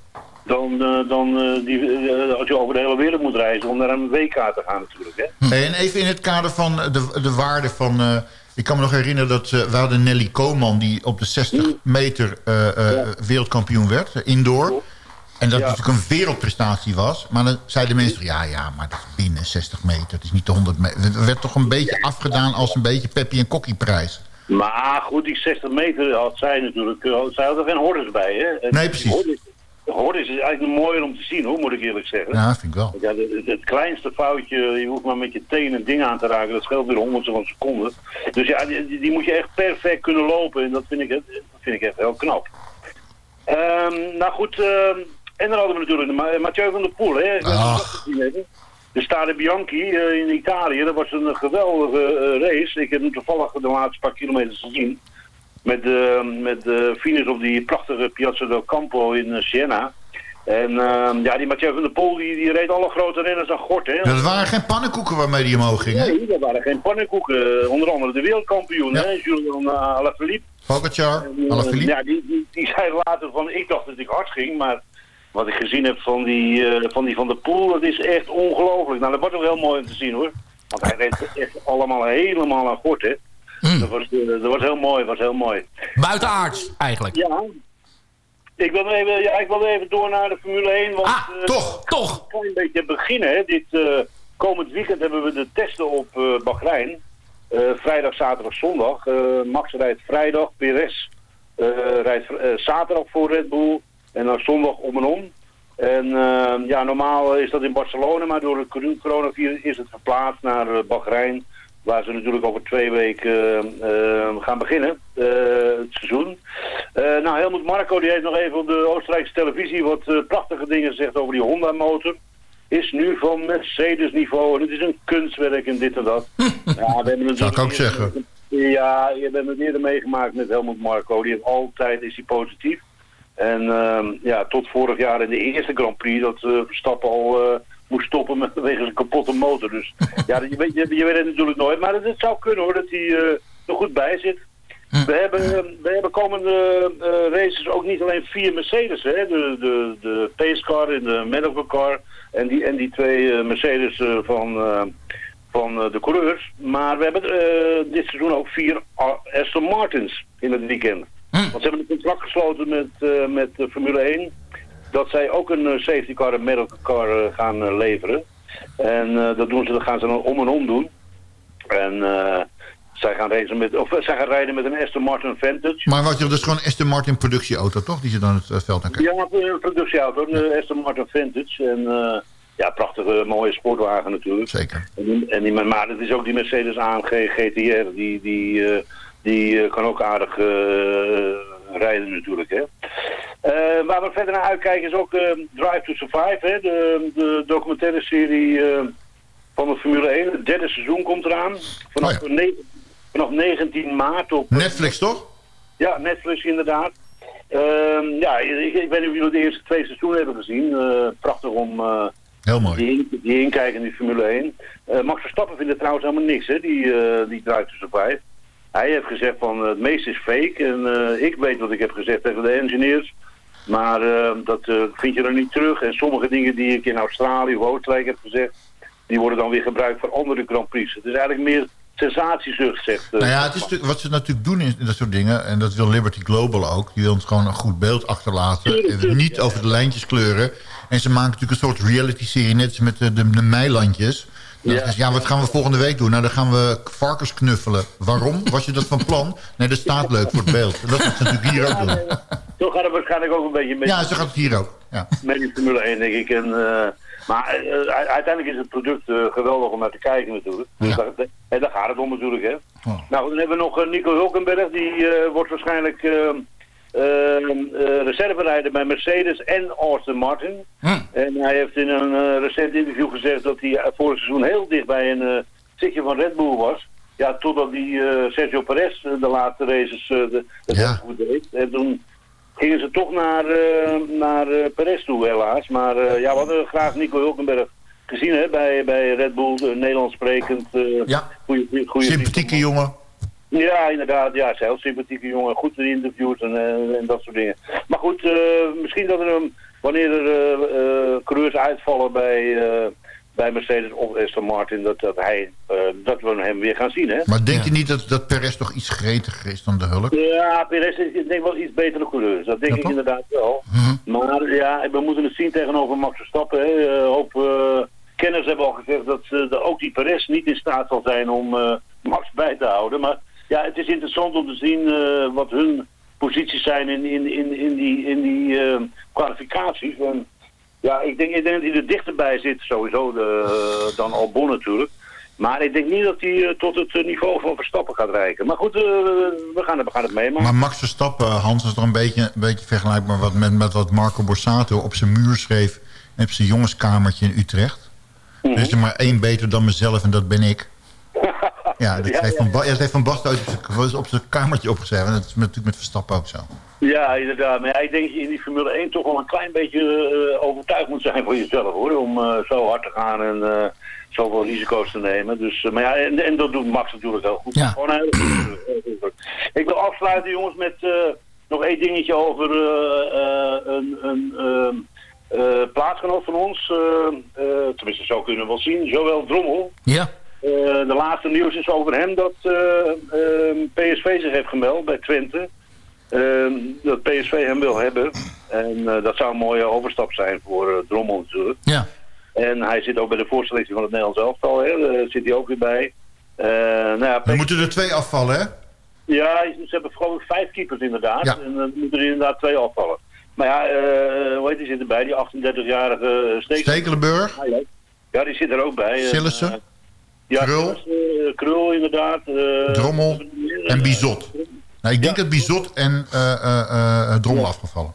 Dan, eh, dan eh, die, eh, als je over de hele wereld moet reizen om naar een WK te gaan natuurlijk. Hè. Hey, en even in het kader van de, de waarde van... ik kan me nog herinneren dat we hadden Nelly Koman... die op de 60 meter eh, eh, wereldkampioen werd, indoor. En dat Ja. natuurlijk een wereldprestatie was. Maar dan zeiden mensen, ja, ja, maar dat is binnen 60 meter. Het is niet de 100 meter. Het werd toch een beetje afgedaan als een beetje Peppy en Kokkie prijs. Maar goed, die 60 meter had zij natuurlijk, zij had er geen hordes bij. Hè. Nee, precies. Hordes is eigenlijk mooier om te zien hoor, moet ik eerlijk zeggen. Ja, vind ik wel. Ja, het, het kleinste foutje, je hoeft maar met je tenen een ding aan te raken, dat scheelt weer honderdste van een seconde. Dus ja, die, die moet je echt perfect kunnen lopen en dat vind ik, dat vind ik echt heel knap. Ehm, nou goed, ehm, en dan hadden we natuurlijk de Ma- Mathieu van der Poel, hè. Dat. De Stade Bianchi eh, in Italië, dat was een geweldige eh, race. Ik heb hem toevallig de laatste paar kilometers gezien. Met de, met de finish op die prachtige Piazza del Campo in eh, Siena. En ehm, ja, die Mathieu van der Poel, die, die reed alle grote renners aan gort, hè. Dat waren geen pannenkoeken waarmee die omhoog ging, hè? Nee, dat waren geen pannenkoeken. Onder andere de wereldkampioen, hè, Julian Alaphilippe. Pogacar, Eh, Alaphilippe. Ja, die, die, die zei later van, ik dacht dat ik hard ging, maar wat ik gezien heb van die eh, van, die van de Poel, dat is echt ongelooflijk. Nou, dat wordt ook heel mooi om te zien hoor. Want hij reed echt allemaal helemaal aan gort, hè. Dat, was, eh, dat was heel mooi, was heel mooi. Buitenaards, eigenlijk. Ja. Ik wil even, ja, ik wil even door naar de Formule 1. Want, Ah, eh, toch, toch. Een beetje beginnen. Hè. Dit, eh, komend weekend hebben we de testen op eh Bahrein. Vrijdag, zaterdag, zondag. Max rijdt vrijdag, Perez rijdt zaterdag voor Red Bull. En dan zondag om en om. En ja, normaal is dat in Barcelona, maar door het cor- coronavirus is het verplaatst naar Bahrein. Waar ze natuurlijk over twee weken eh, eh, gaan beginnen, eh, het seizoen. Eh, nou, Helmut Marco die heeft nog even op de Oostenrijkse televisie wat eh, prachtige dingen gezegd over die Honda-motor. Is nu van Mercedes-niveau en het is een kunstwerk en dit en dat. ja, we hebben Zou ik ook zeggen. Ja, je hebt het eerder meegemaakt met Helmut Marco. Die heeft altijd, is hij positief. En ehm, ja, tot vorig jaar in de eerste Grand Prix dat eh, Verstappen al moest stoppen met wegens een kapotte motor. Dus ja, je weet, je, je weet het natuurlijk nooit. Maar het, het zou kunnen hoor, dat hij eh, er goed bij zit. We hebben, eh, we hebben komende eh, races ook niet alleen vier Mercedes, hè? De, de, de pacecar en de medical car en die, en die twee Mercedes van, van de coureurs. Maar we hebben dit seizoen ook vier Aston Martins in het weekend. Want ze hebben een contract gesloten met, met Formule 1 dat zij ook een eh, safety car en medical car eh, gaan eh, leveren. En dat, doen ze, dat gaan ze dan om en om doen. En zij, gaan racen met, of, zij gaan rijden met een Aston Martin Vantage. Maar wat dat is gewoon een Aston Martin productieauto, toch? Die ze dan het veld aan krijgen. Ja, een productieauto, een Aston Martin Vantage. En ja, prachtige mooie sportwagen natuurlijk. Zeker. En en die, maar het is ook die Mercedes AMG GTR. Die, die, die kan ook aardig rijden natuurlijk. Hè. Eh, waar we verder naar uitkijken is ook eh, Drive to Survive. Hè, de, de documentaire serie eh, van de Formule 1. Het derde seizoen komt eraan. Vanaf, ne- vanaf 19 maart op... Netflix, toch? Ja, Netflix inderdaad. Ehm, ja, ik, ik weet niet of jullie de eerste twee seizoenen hebben gezien. Eh, prachtig om eh, Heel mooi. die, in- die inkijken in die Formule 1. Eh, Max Verstappen vindt het trouwens helemaal niks, hè, die, eh die Drive to Survive. Hij heeft gezegd van eh, het meeste is fake. En eh, ik weet wat ik heb gezegd tegen de engineers. Maar eh, dat eh, vind je er niet terug. En sommige dingen die ik in Australië of Oostenrijk heb gezegd... die worden dan weer gebruikt voor andere Grand Prix. Het is eigenlijk meer sensatiezucht, zegt eh, Nou ja, het is wat ze natuurlijk doen in, in dat soort dingen... en dat wil Liberty Global ook... die wil ons gewoon een goed beeld achterlaten... en niet over de lijntjes kleuren. En ze maken natuurlijk een soort reality-serie... net als met de, de, de Meilandjes. Dan ze, ja, wat gaan we volgende week doen? Nou, dan gaan we varkens knuffelen. Waarom? Was je dat van plan? Nee, dat staat leuk voor het beeld. Dat gaan ze natuurlijk hier ook doen. Zo gaat het waarschijnlijk ook een beetje met, Ja, zo gaat het hier ook. Ja. met die Formule 1, denk ik. En, eh, maar eh, uiteindelijk is het product eh, geweldig om naar te kijken natuurlijk. Dus daar, en daar gaat het om natuurlijk, hè. Nou, dan hebben we nog Nico Hulkenberg. Die wordt waarschijnlijk reserverijder bij Mercedes en Aston Martin. En hij heeft in een eh, recent interview gezegd dat hij eh, vorig seizoen heel dicht bij een uh, zitje van Red Bull was. Ja, totdat die eh, Sergio Perez eh, de laatste races eh, de, de Ja. goed deed. En toen gingen ze toch naar, eh naar eh, Perez toe helaas. Maar eh, ja, we hadden graag Nico Hulkenberg gezien hè, bij, bij Red Bull, eh, Nederlands sprekend. eh Ja. goeie, goeie, goeie Sympathieke jongen. Ja, inderdaad. Ja, hij is een heel sympathieke jongen. Goed in interviews en, eh, en dat soort dingen. Maar goed, eh, misschien dat er hem, wanneer er coureurs uitvallen bij, eh, bij Mercedes of Aston Martin, dat, dat, hij, eh, dat we hem weer gaan zien. Hè? Maar denkt u niet dat, dat Perez toch iets gretiger is dan de Hulk? Ja, Perez is ik denk wel iets betere coureurs. Dat denk ik inderdaad wel. Maar ja, we moeten het zien tegenover Max Verstappen. Hè. Een hoop kenners hebben al gezegd dat de- ook die Perez niet in staat zal zijn om eh, Max bij te houden. Maar ja, het is interessant om te zien eh, wat hun posities zijn in, in, in, in die, in die eh, kwalificaties. En, ja, ik denk, ik denk dat hij er dichterbij zit sowieso de, dan Albon natuurlijk. Maar ik denk niet dat hij eh, tot het eh, niveau van Verstappen gaat reiken. Maar goed, eh, we, gaan het, we gaan het meemaken. Maar Max Verstappen, Hans, is toch een beetje, een beetje vergelijkbaar wat met, met wat Marco Borsato op zijn muur schreef... op zijn jongenskamertje in Utrecht. Mhm. Er is er maar één beter dan mezelf en dat ben ik. Ja, dat heeft Van, Ba- ja, dat heeft van Basten ooit op zijn- op zijn kamertje opgeschreven. En dat is natuurlijk met Verstappen ook zo. Ja, inderdaad. Maar ja, ik denk dat je in die Formule 1 toch wel een klein beetje eh, overtuigd moet zijn van jezelf hoor. Om eh, zo hard te gaan en eh, zoveel risico's te nemen. Dus, maar ja, en, en dat doet Max natuurlijk heel goed. Gewoon een hele goede coureur. Ik wil afsluiten jongens met eh, nog één dingetje over eh, eh, een, een ehm, eh, plaatsgenoot van ons. eh, eh, tenminste, zo kunnen we wel zien. Joël Drommel. Ja. Eh, de laatste nieuws is over hem dat eh, eh, PSV zich heeft gemeld bij Twente. ehm, dat PSV hem wil hebben. En eh, dat zou een mooie overstap zijn voor Drommel natuurlijk. Ja. En hij zit ook bij de voorselectie van het Nederlands elftal. Hè. Daar zit hij ook weer bij. Eh, nou ja, Er moeten er twee afvallen, hè? ja, ze hebben gewoon vijf keepers inderdaad. Ja. En dan moeten er inderdaad twee afvallen. Maar ja, eh, hoe heet die zit erbij? Die 38-jarige Stekel. Stekelenburg, Ja, die zit er ook bij. En, Sillissen, ja, Krul. Eh, Krul inderdaad. eh, Drommel en Bizot. Nou, ik denk dat Bizot en eh, eh, eh, Drommel afgevallen.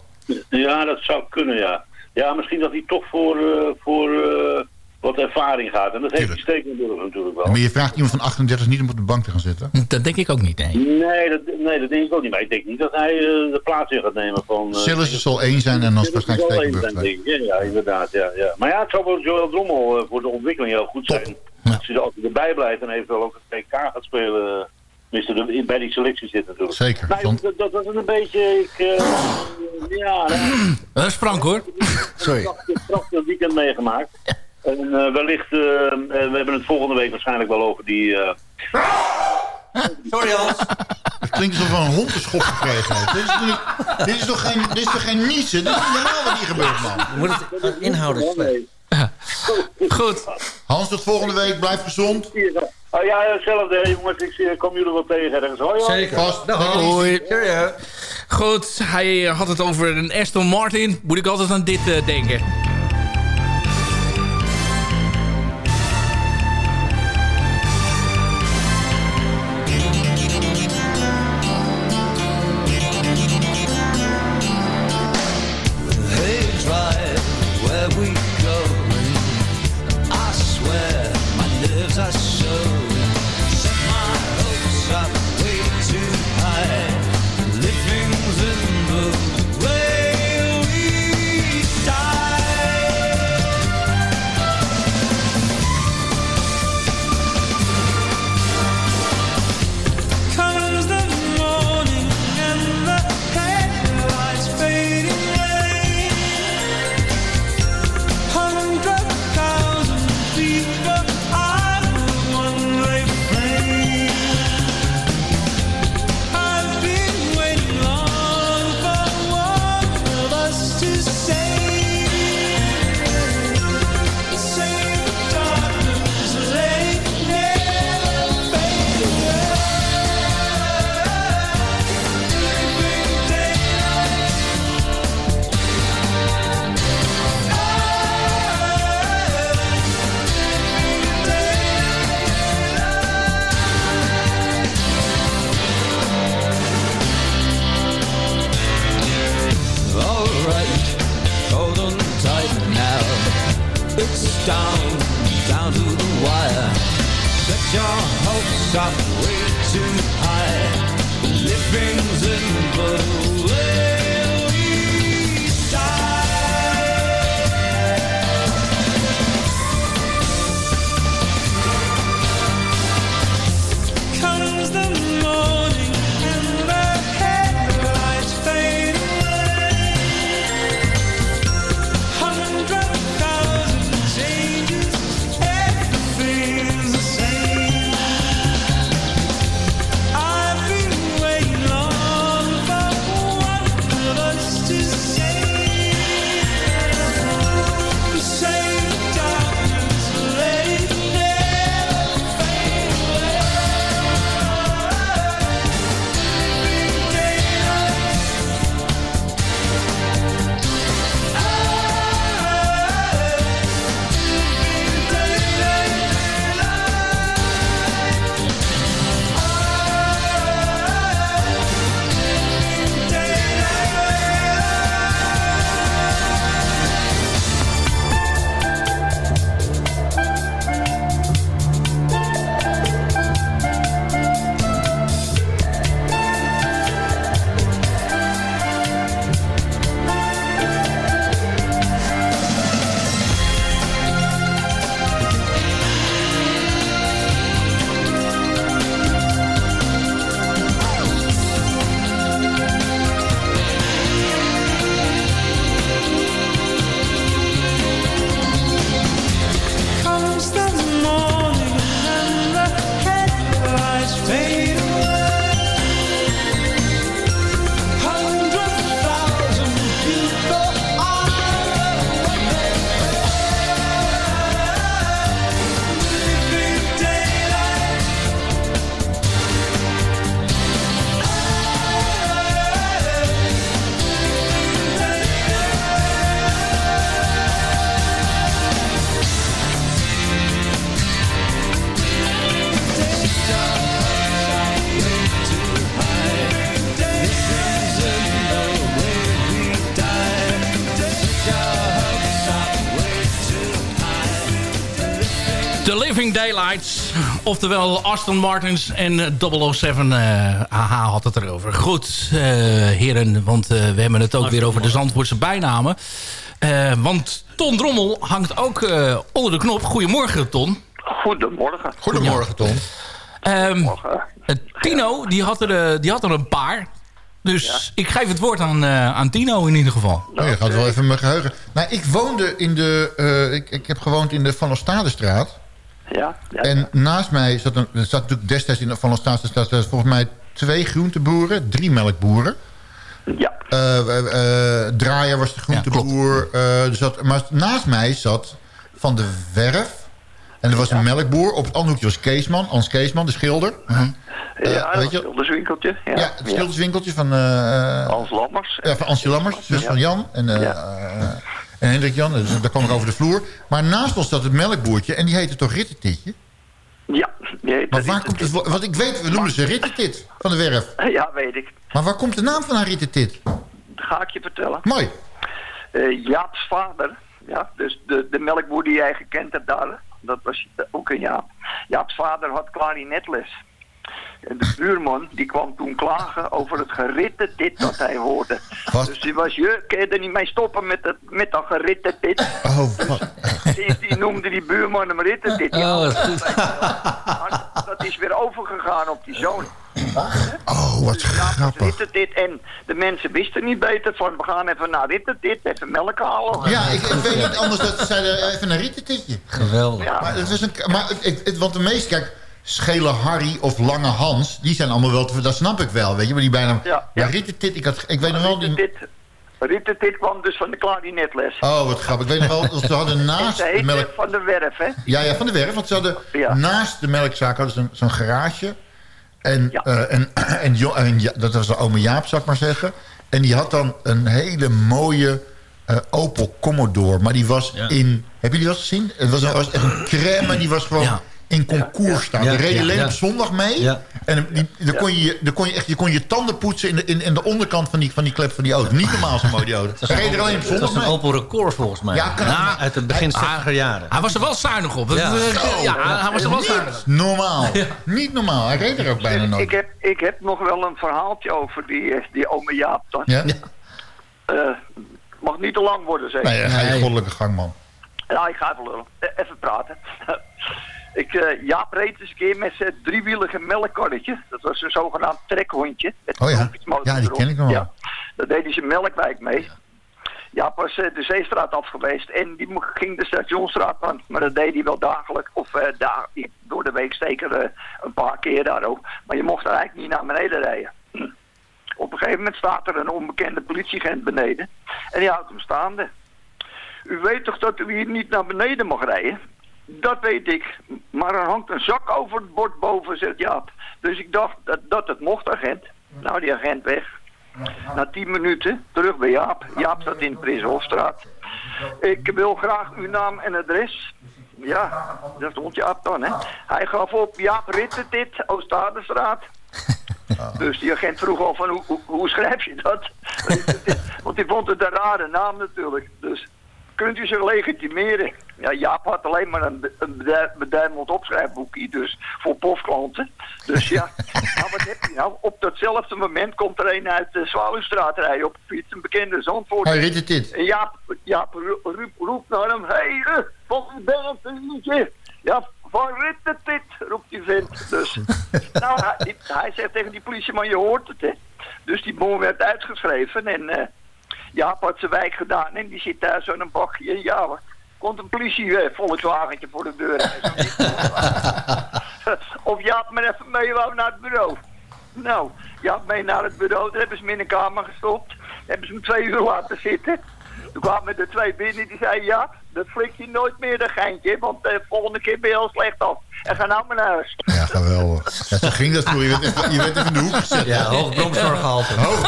Ja, dat zou kunnen, ja. Ja, misschien dat hij toch voor, eh, voor eh, wat ervaring gaat. En dat heeft die Stekelenburg natuurlijk wel. Maar je vraagt iemand van 38 niet om op de bank te gaan zitten. Dat denk ik ook niet, nee. Nee dat, nee, dat denk ik ook niet. Maar ik denk niet dat hij de plaats in gaat nemen van... eh, Sillissen zal één zijn en dan is het waarschijnlijk ik. Ja, ja, inderdaad. Ja, ja. Maar ja, het zou voor Joel Drommel voor de ontwikkeling heel goed zijn. Als hij er altijd erbij blijft en eventueel ook het PK gaat spelen. eh, Tenminste, de- bij die selectie zit natuurlijk. Zeker. Nou, want- dat, dat was een beetje... Ik, eh, ja, nou, Dat is Frank, hoor. Sorry. Een prachtig weekend meegemaakt. En eh, wellicht, eh, eh, we hebben het volgende week waarschijnlijk wel over die... eh, Sorry Hans. Het klinkt alsof we een hond een schop gekregen heeft. Dit is, natuurlijk- dit is toch geen, dit is toch geen niezen? Dit is niet normaal wat hier gebeurt, man. Je moet het inhouden. Goed. Hans, tot volgende week. Blijf gezond. Oh ja, hetzelfde hè, jongens. Ik zie- kom jullie wel tegen ergens. Hoi, hoi. Zeker. Vast. Hoi. Goed, hij had het over een Aston Martin. Moet ik altijd aan dit eh, denken. Oftewel Aston Martins en eh, 007 eh AH had het erover. Goed, eh, heren, want eh, we hebben het ook weer over de Zandvoortse bijnamen. Eh, want Ton Drommel hangt ook eh, onder de knop. Goedemorgen, Ton. Goedemorgen. Goedemorgen, Ton. Ehm, eh, Tino, die had, er, die had er een paar. Dus ik geef het woord aan, eh, aan Tino in ieder geval. Nou, je gaat wel even mijn geheugen. Nou, ik woonde in de... eh, ik, ik heb gewoond in de Van Oostadestraat. Ja, ja. En naast mij zat, een, er zat natuurlijk destijds in de Van Oostadestraat... volgens mij twee groenteboeren, drie melkboeren. Ja. Draaier was de groenteboer. eh, er zat, maar naast mij zat Van de Werf. En er was een melkboer. Op het andere hoekje was Keesman, Ans Keesman, de schilder. ja, Eh, dat weet je- schilderswinkeltje. Ja, Ja, het schilderswinkeltje van... eh Hans Lammers. Ja, van Ansje Lammers, zus van Jan. En, eh, eh, en Hendrik Jan, dus daar kwam ik over de vloer. Maar naast ons zat het melkboertje. En die heette toch Rittentit? Ja, die heet Maar waar komt het... wo- Want ik weet, we noemen ze Rittentit van de werf. Ja, weet ik. Maar waar komt de naam van haar Rittentit? Dat ga ik je vertellen. Mooi. Eh, Jaap's vader, ja, dus de, de melkboer die jij gekend hebt daar, dat was ook een Jaap. Jaap's vader had klarinetles. En de buurman die kwam toen klagen over het geritte dit dat hij hoorde. Dus die was, je, kun je er niet mee stoppen met, het, met dat geritte dit? Oh, wat? Die noemde die buurman hem ritte dit. Ja, Oh, dat is weer overgegaan op die zoon. Oh, wat grappig. Ritte dit en de mensen wisten niet beter van we gaan even naar ritte dit, even melk halen. Ja, ik, ik weet niet anders dat ze zeiden even een Rittentitje. Geweldig. Maar, het was een, maar het, het, want de meeste, kijk, Schele Harry of Lange Hans, die zijn allemaal wel, te, dat snap ik wel, weet je, maar die bijna... Ja, Maar Rittentit, ik, had, ik weet nog wel... Die, Dit, ritte dit kwam dus van de klarinetles. oh, wat grappig. Ik weet nog wel, dat ze hadden En naast ze de melk... van de werf, hè? Ja, ja, van de werf. Want ze hadden naast de melkzaak hadden ze een- zo'n garage. En, eh, en, en, ja, dat was de ome Jaap, zou ik maar zeggen. En die had dan een hele mooie eh, Opel Commodore. Maar die was in... Heb je die wel gezien? Het was, een, was echt een crème. Die was gewoon in concours staan. Ja, die reed ja, alleen ja. op zondag mee. Ja. En die, dan kon je, kon je, echt, je kon je tanden poetsen in de, in, in de onderkant van die, van die klep van die auto. Niet normaal zo mooi, die auto. Dat Hij reed er alleen op dat zondag was een mee. Opel record volgens mij. Ja, kan- Nou, uit het begin 60 jaren. Hij was er wel zuinig op. Ja. Ja, ja hij was er wel zuinig. Niet normaal. Niet normaal. Hij reed er ook bijna nooit. Ik heb, ik heb nog wel een verhaaltje over die, eh, die ome Jaap dan. Ja? Eh, mag niet te lang worden, zeker? Nee, ga je goddelijke gang, man. Ja, ik ga even lullen. Eh, Even praten. Ik, eh, Jaap reed eens een keer met zijn driewielige melkkarretje. Dat was een zogenaamd trekhondje. Met Oh ja. Ja, die ken ik nog wel. Ja, daar deed hij zijn melkwijk mee. Jaap was eh, de Zeestraat af geweest en die ging de Stationstraat aan. Maar dat deed hij wel dagelijks, of eh, da- door de week zeker een paar keer daar ook. Maar je mocht er eigenlijk niet naar beneden rijden. Op een gegeven moment staat er een onbekende politieagent beneden. En die houdt hem staande. U weet toch dat u hier niet naar beneden mag rijden? Dat weet ik. Maar er hangt een zak over het bord boven, zegt Jaap. Dus ik dacht dat, dat het mocht, agent. Nou, die agent weg. Na tien minuten terug bij Jaap. Jaap staat in Prinsenhofstraat. Ik wil graag uw naam en adres. Ja, dat stond Jaap dan, hè. Hij gaf op Jaap Rittentit, Oostadestraat. Dus die agent vroeg al van hoe, hoe, hoe schrijf je dat? Want die vond het een rare naam natuurlijk. Dus kunt u zich legitimeren? Ja, Jaap had alleen maar een, een bedui- beduimeld opschrijfboekje, dus voor pofklanten. Dus ja, nou wat heb je nou? Op datzelfde moment komt er een uit de Zwaluwstraat rijden op de fiets, een bekende zandvoort. Hij reed het dit. En Jaap, Jaap ro- roep- roept naar hem, hé, hey, van bent een. Ja, van rit dit, roept die vent. Dus, nou, hij, hij zegt tegen die politieman, je hoort het, hè. Dus die bon werd uitgeschreven en eh Jaap zijn wijk gedaan en die zit daar zo in een bakje. Ja, komt een politie eh, voor de deur. of Jaap maar even mee wou naar het bureau. Nou, Jaap mee naar het bureau, daar hebben ze hem in een kamer gestopt. Hebben ze hem twee uur laten zitten. Toen kwamen er twee binnen die zeiden, ja, dat flik je nooit meer, dat geintje. Want de volgende keer ben je al slecht af. En ga nou maar naar huis. Ja, geweldig. Ja, zo ging dat voor je. werd even, je werd even in de hoek gezet. Ja, hoog bromsnorgehalte. Hoog,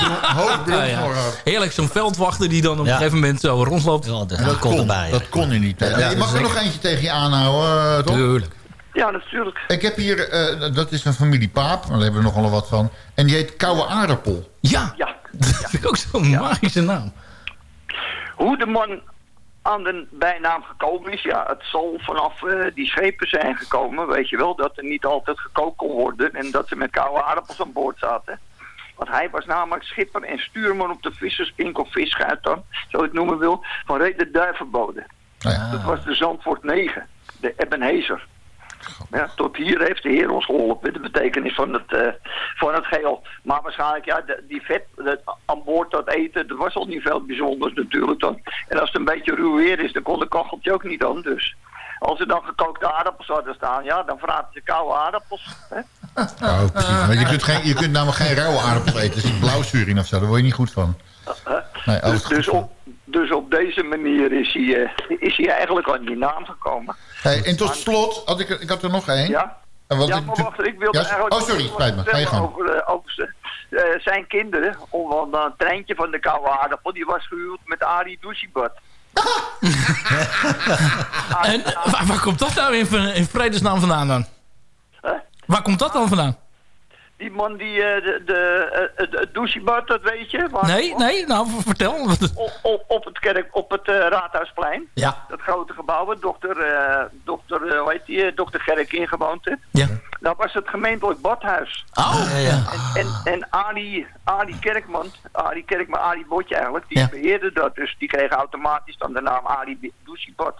bromsnorgehalte. Heerlijk, zo'n veldwachter die dan op een gegeven moment zo rondloopt. dat, Dat kon, dat kon die tijd. Ja, je mag er nog eentje tegen je aanhouden, uh, toch? Tuurlijk. Ja, natuurlijk. Ik heb hier, eh, dat is een familie Paap, daar hebben we nogal wat van. En die heet Koude Aardappel. Ja, Ja. dat vind ik ook zo'n magische naam. Hoe de man aan de bijnaam gekomen is, ja, het zal vanaf eh, die schepen zijn gekomen, weet je wel, dat er niet altijd gekookt kon worden en dat ze met koude aardappels aan boord zaten. Want hij was namelijk schipper en stuurman op de visserspink of visschuit dan, zo ik het noemen wil, van Reder Duivenbode. Dat was de Zandvoort 9, de Ebenezer. Ja, tot hier heeft de Heer ons geholpen, de betekenis van het, eh, van het geheel. Maar waarschijnlijk, ja, de- die vet dat aan boord dat eten, dat was al niet veel bijzonders natuurlijk dan. En als het een beetje ruw weer is, dan kon de kacheltje ook niet aan, dus... Als er dan gekookte aardappels hadden staan, ja, dan vraten ze koude aardappels. Hè? Oh, precies. Maar je kunt, geen, je kunt namelijk geen rauwe aardappels eten. Zit blauwzuur in of zo. Daar word je niet goed van. Nee, oh, Dus, dus, op, dus op deze manier is hij, eh, is hij eigenlijk aan die naam gekomen. Hey, en tot slot, had ik, ik had er nog één. Ja? En wat ja, ik- maar wacht, ik wilde Ja, eigenlijk... oh, sorry, spijt me. Ga je gang. Over, eh, over eh, zijn kinderen, om want een treintje van de koude aardappel, die was gehuwd met Arie Douchibad. En waar, waar komt dat nou in, in vredesnaam vandaan dan? Waar komt dat dan vandaan? Die man die, eh, de, de, eh, het- douchebad, dat weet je? Waar- Nee, nee, nou vertel. Wat- Op, op, op het, kerk, op het eh, Raadhuisplein. Ja. Dat grote gebouw, waar dokter, eh dokter, eh, hoe heet die, dokter Gerk ingewoond heeft. Ja. Dat was het gemeentelijk badhuis. Oh, ja, ja. En, en, en Arie, Arie Kerkman, Arie Kerkman, Arie Botje eigenlijk, die beheerde dat. Dus die kreeg automatisch dan de naam Arie Douchebad.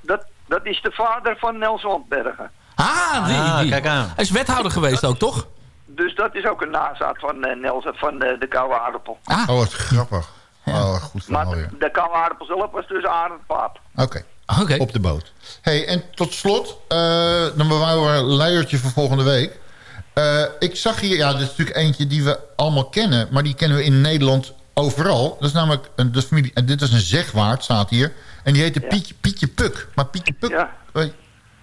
Dat, dat is de vader van Nelson Landbergen. Ah, die, Ah, die. kijk aan. Hij is wethouder geweest ook, toch? Dus dat is ook een nazaat van eh, Nelson, van eh, de koude aardappel. Oh, wat grappig. Oh, goed verhaal weer. De koude aardappel zelf was dus Arend Paap. Oké. Op de boot. Hey, en tot slot, eh, dan bewaren we een leiertje voor volgende week. Eh, ik zag hier, ja, dit is natuurlijk eentje die we allemaal kennen... maar die kennen we in Nederland overal. Dat is namelijk een, de familie... En dit is een zegwaard, staat hier. En die heette Pietje, Pietje Puk. Maar Pietje Puk... weet-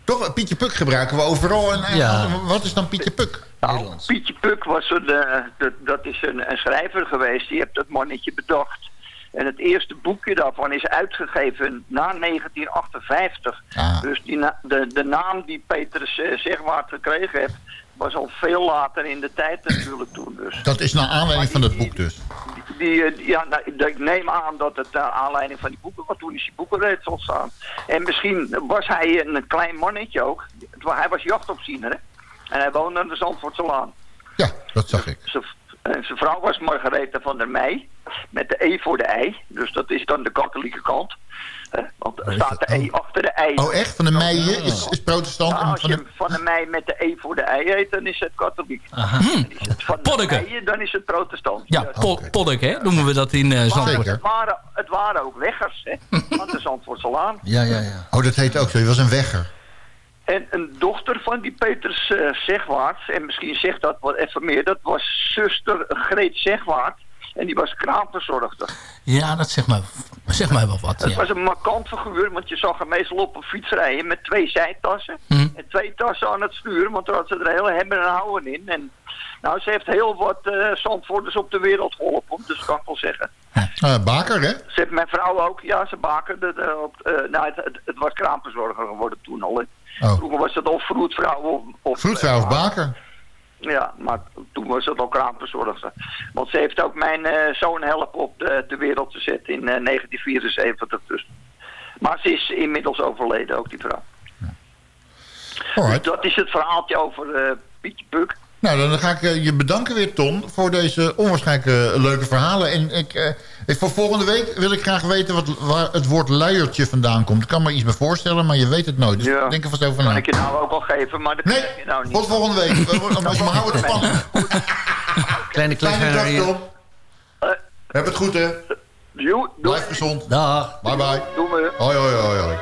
toch, Pietje Puk gebruiken we overal. En, en Ja. Wat is dan Pietje Puk? Nou, Pietje Puk was een, eh, dat, dat is een, een schrijver geweest. Die heeft dat mannetje bedacht. En het eerste boekje daarvan is uitgegeven na 1958. Dus die na- de, de naam die Petrus uh, Zegwaard gekregen heeft... was al veel later in de tijd natuurlijk toen. Dus. Dat is naar aanleiding van het boek dus. Die, eh, die- ja, nou, ik neem aan dat het naar aanleiding van die boeken... want toen is die boekenreeds ontstaan. En misschien was hij een klein mannetje ook. Hij was jachtopziener, hè? En hij woonde aan de Zandvoortse Laan. Ja, dat zag ik. Zijn zijn vrouw was Margaretha van der Meij. Met de E voor de I. Dus dat is dan de katholieke kant. Eh, want er staat de E achter de I. Oh, echt? Van de Meijen is, is protestant? Ja, en als van je de... van de Meij met de E voor de I heet, dan is het katholiek. Hm. Is het van de Poddeke. Meijen, dan is het protestant. Ja, po Poddek, hè? Noemen we dat in uh, Zandvoort. het, waren, het waren ook weggers, hè? Van de Zandvoortse Laan. Ja, ja, ja. Oh, dat heette ook zo. Je was een wegger. En een dochter van die Peters eh Zegwaard, en misschien zegt dat wat even meer, dat was zuster Greet Zegwaard. En die was kraamverzorgster. Ja, dat zegt mij, zeg mij wel wat. Het Ja. was een markant figuur, want je zag hem meestal op een fiets rijden met twee zijtassen. Hm. En twee tassen aan het sturen, want daar had ze er hele hebben en houden in. En nou, ze heeft heel wat uh, op de wereld geholpen, dus kan ik wel zeggen. Uh, baker, hè? Ze heeft mijn vrouw ook, ja, ze bakerde. de- op, eh, nou, het, het, het was kraamverzorger geworden toen al. hè. Oh. Vroeger was het of vroedvrouw of... of Vroedvrouw of baker? Ja, maar toen was het al kraamverzorgster. Want ze heeft ook mijn eh, zoon helpen op de, de wereld te zetten in eh, 1974 dus. Maar ze is inmiddels overleden, ook die vrouw. Dus dat is het verhaaltje over eh, Pietje Puk. Nou, dan ga ik eh, je bedanken weer, Ton, voor deze onwaarschijnlijk eh, leuke verhalen. En ik, eh, ik- voor volgende week wil ik graag weten wat, waar het woord luiertje vandaan komt. Ik kan me iets bij voorstellen, maar je weet het nooit. Dus Ja. denk er vast over Kan na. ik je nou ook al geven, maar dat Nee, je nou niet. Tot volgende week. We- we- Maar maar hou het spannend. Kleine Fijne dag, cliffhanger hier. Tom. Heb het goed, hè? Jo, Blijf gezond. Dag. Bye bye. Doe me. Hoi, hoi, hoi, hoi.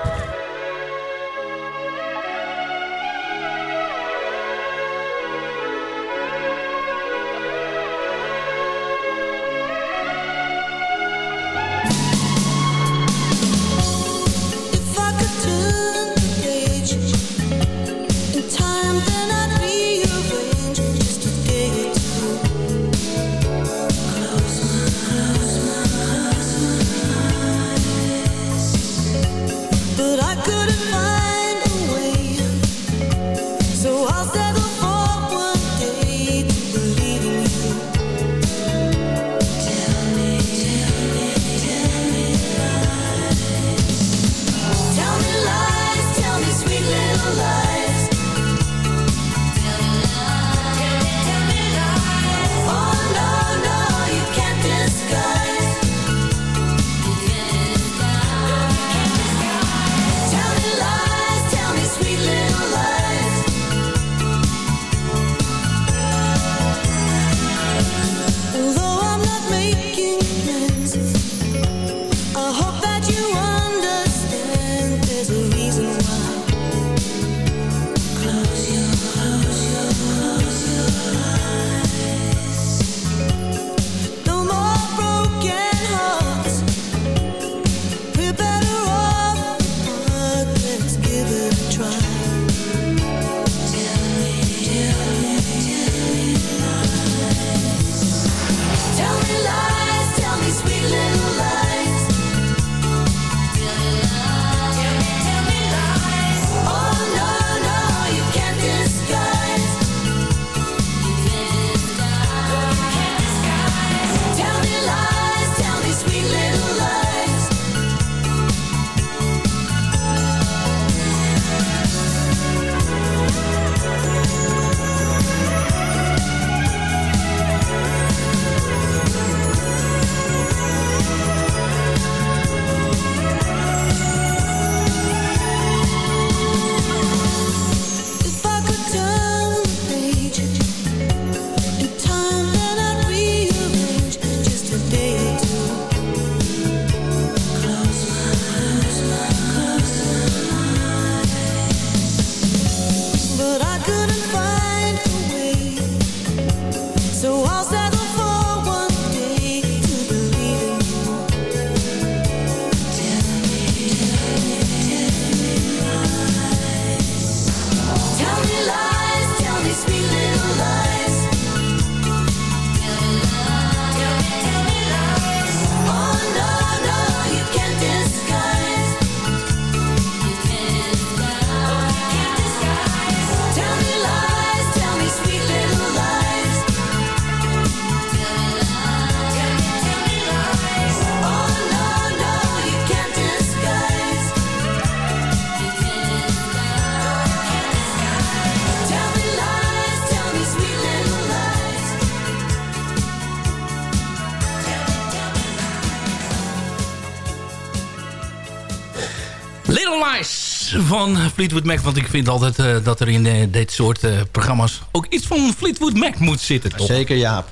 Fleetwood Mac. Want ik vind altijd eh, dat er in eh, dit soort eh, programma's ook iets van Fleetwood Mac moet zitten. Toch? Zeker, Jaap.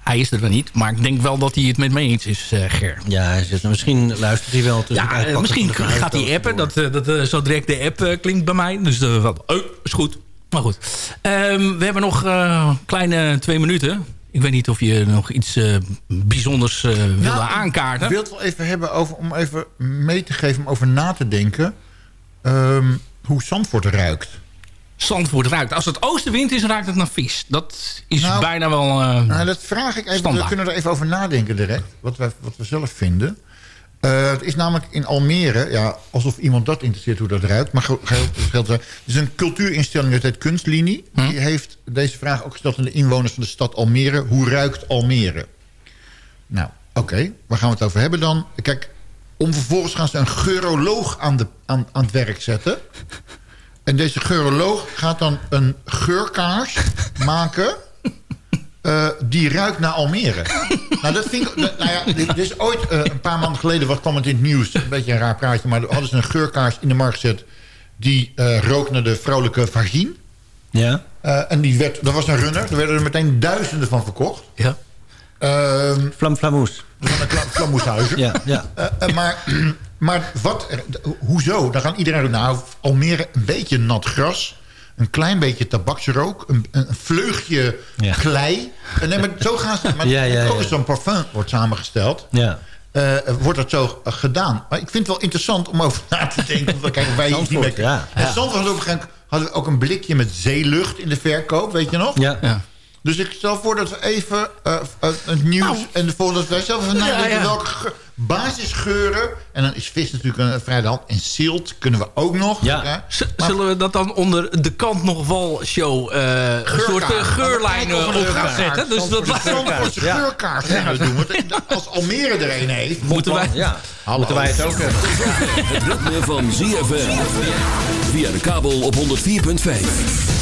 Hij is er wel niet, maar ik denk wel dat hij het met me eens is, eh, Ger. Ja, hij zit, misschien luistert hij wel. tussen Ja, misschien gaat hij appen. Dat, eh, dat, zo direct de app klinkt bij mij. Dus wat, oh, is goed. Maar goed. Ehm, we hebben nog eh, kleine twee minuten. Ik weet niet of je nog iets eh, bijzonders eh wilde Nou, aankaarten. Ik wil het wel even hebben over, om even mee te geven, om over na te denken. Ehm, hoe Zandvoort ruikt. Zandvoort ruikt. Als het oostenwind is, ruikt het naar vis. Dat is Nou, bijna wel... eh, Nou, dat vraag ik even. Standaard. We kunnen er even over nadenken direct. Wat, wij, wat we zelf vinden. Eh, het is namelijk in Almere, ja, alsof iemand dat interesseert hoe dat ruikt. Maar ge- ge- geldt, het is een cultuurinstelling uit het Kunstlinie. Hm? Die heeft deze vraag ook gesteld aan de inwoners van de stad Almere. Hoe ruikt Almere? Nou, oké, waar gaan we het over hebben dan? Kijk, om vervolgens gaan ze een geuroloog aan, de, aan, aan het werk zetten. En deze geuroloog gaat dan een geurkaars maken... eh, die ruikt naar Almere. nou, dat vind ik... dat- nou ja, dit, is ooit eh, een paar maanden geleden... wat kwam het in het nieuws. Een beetje een raar praatje. Maar hadden ze een geurkaars in de markt gezet... die eh rook naar de vrouwelijke vagine. Ja. En die werd, dat was een runner. Er werden er meteen duizenden van verkocht. Ja. Ehm Flam Flamoes. Flamoeshuizen. Ja, ja. Eh, eh, maar, maar wat, hoezo? Dan gaan iedereen nou Almere een beetje nat gras. Een klein beetje tabaksrook. Een, een vleugje Ja. klei. En nee, maar zo gaan ze. Maar Ja, ja, ook ja. als zo'n parfum wordt samengesteld. Ja. eh, wordt dat zo eh, gedaan. Maar ik vind het wel interessant om over na te denken. Want kijk, wij iets niet meer. ja. En we, hadden we ook een blikje met zeelucht in de verkoop. Weet je nog? Ja. Dus ik stel voor dat we even eh, eh, het nieuws... en de volgende dat wij zelf even nadenken ja. welke ge- basisgeuren... en dan is vis natuurlijk een vrij de hand. En zilt kunnen we ook nog. Ja. Zullen we dat dan onder de kant nog wel show eh, een soort geurlijn eh, we op een gaan geurkaart, zetten? Dus dat Zandvoortse Ja. geurkaart gaan we doen. Want als Almere er een heeft... moeten wij... Ja. Hallo. Moeten wij het ook hebben. Het ritme van ZFM. Via de kabel op 104.5.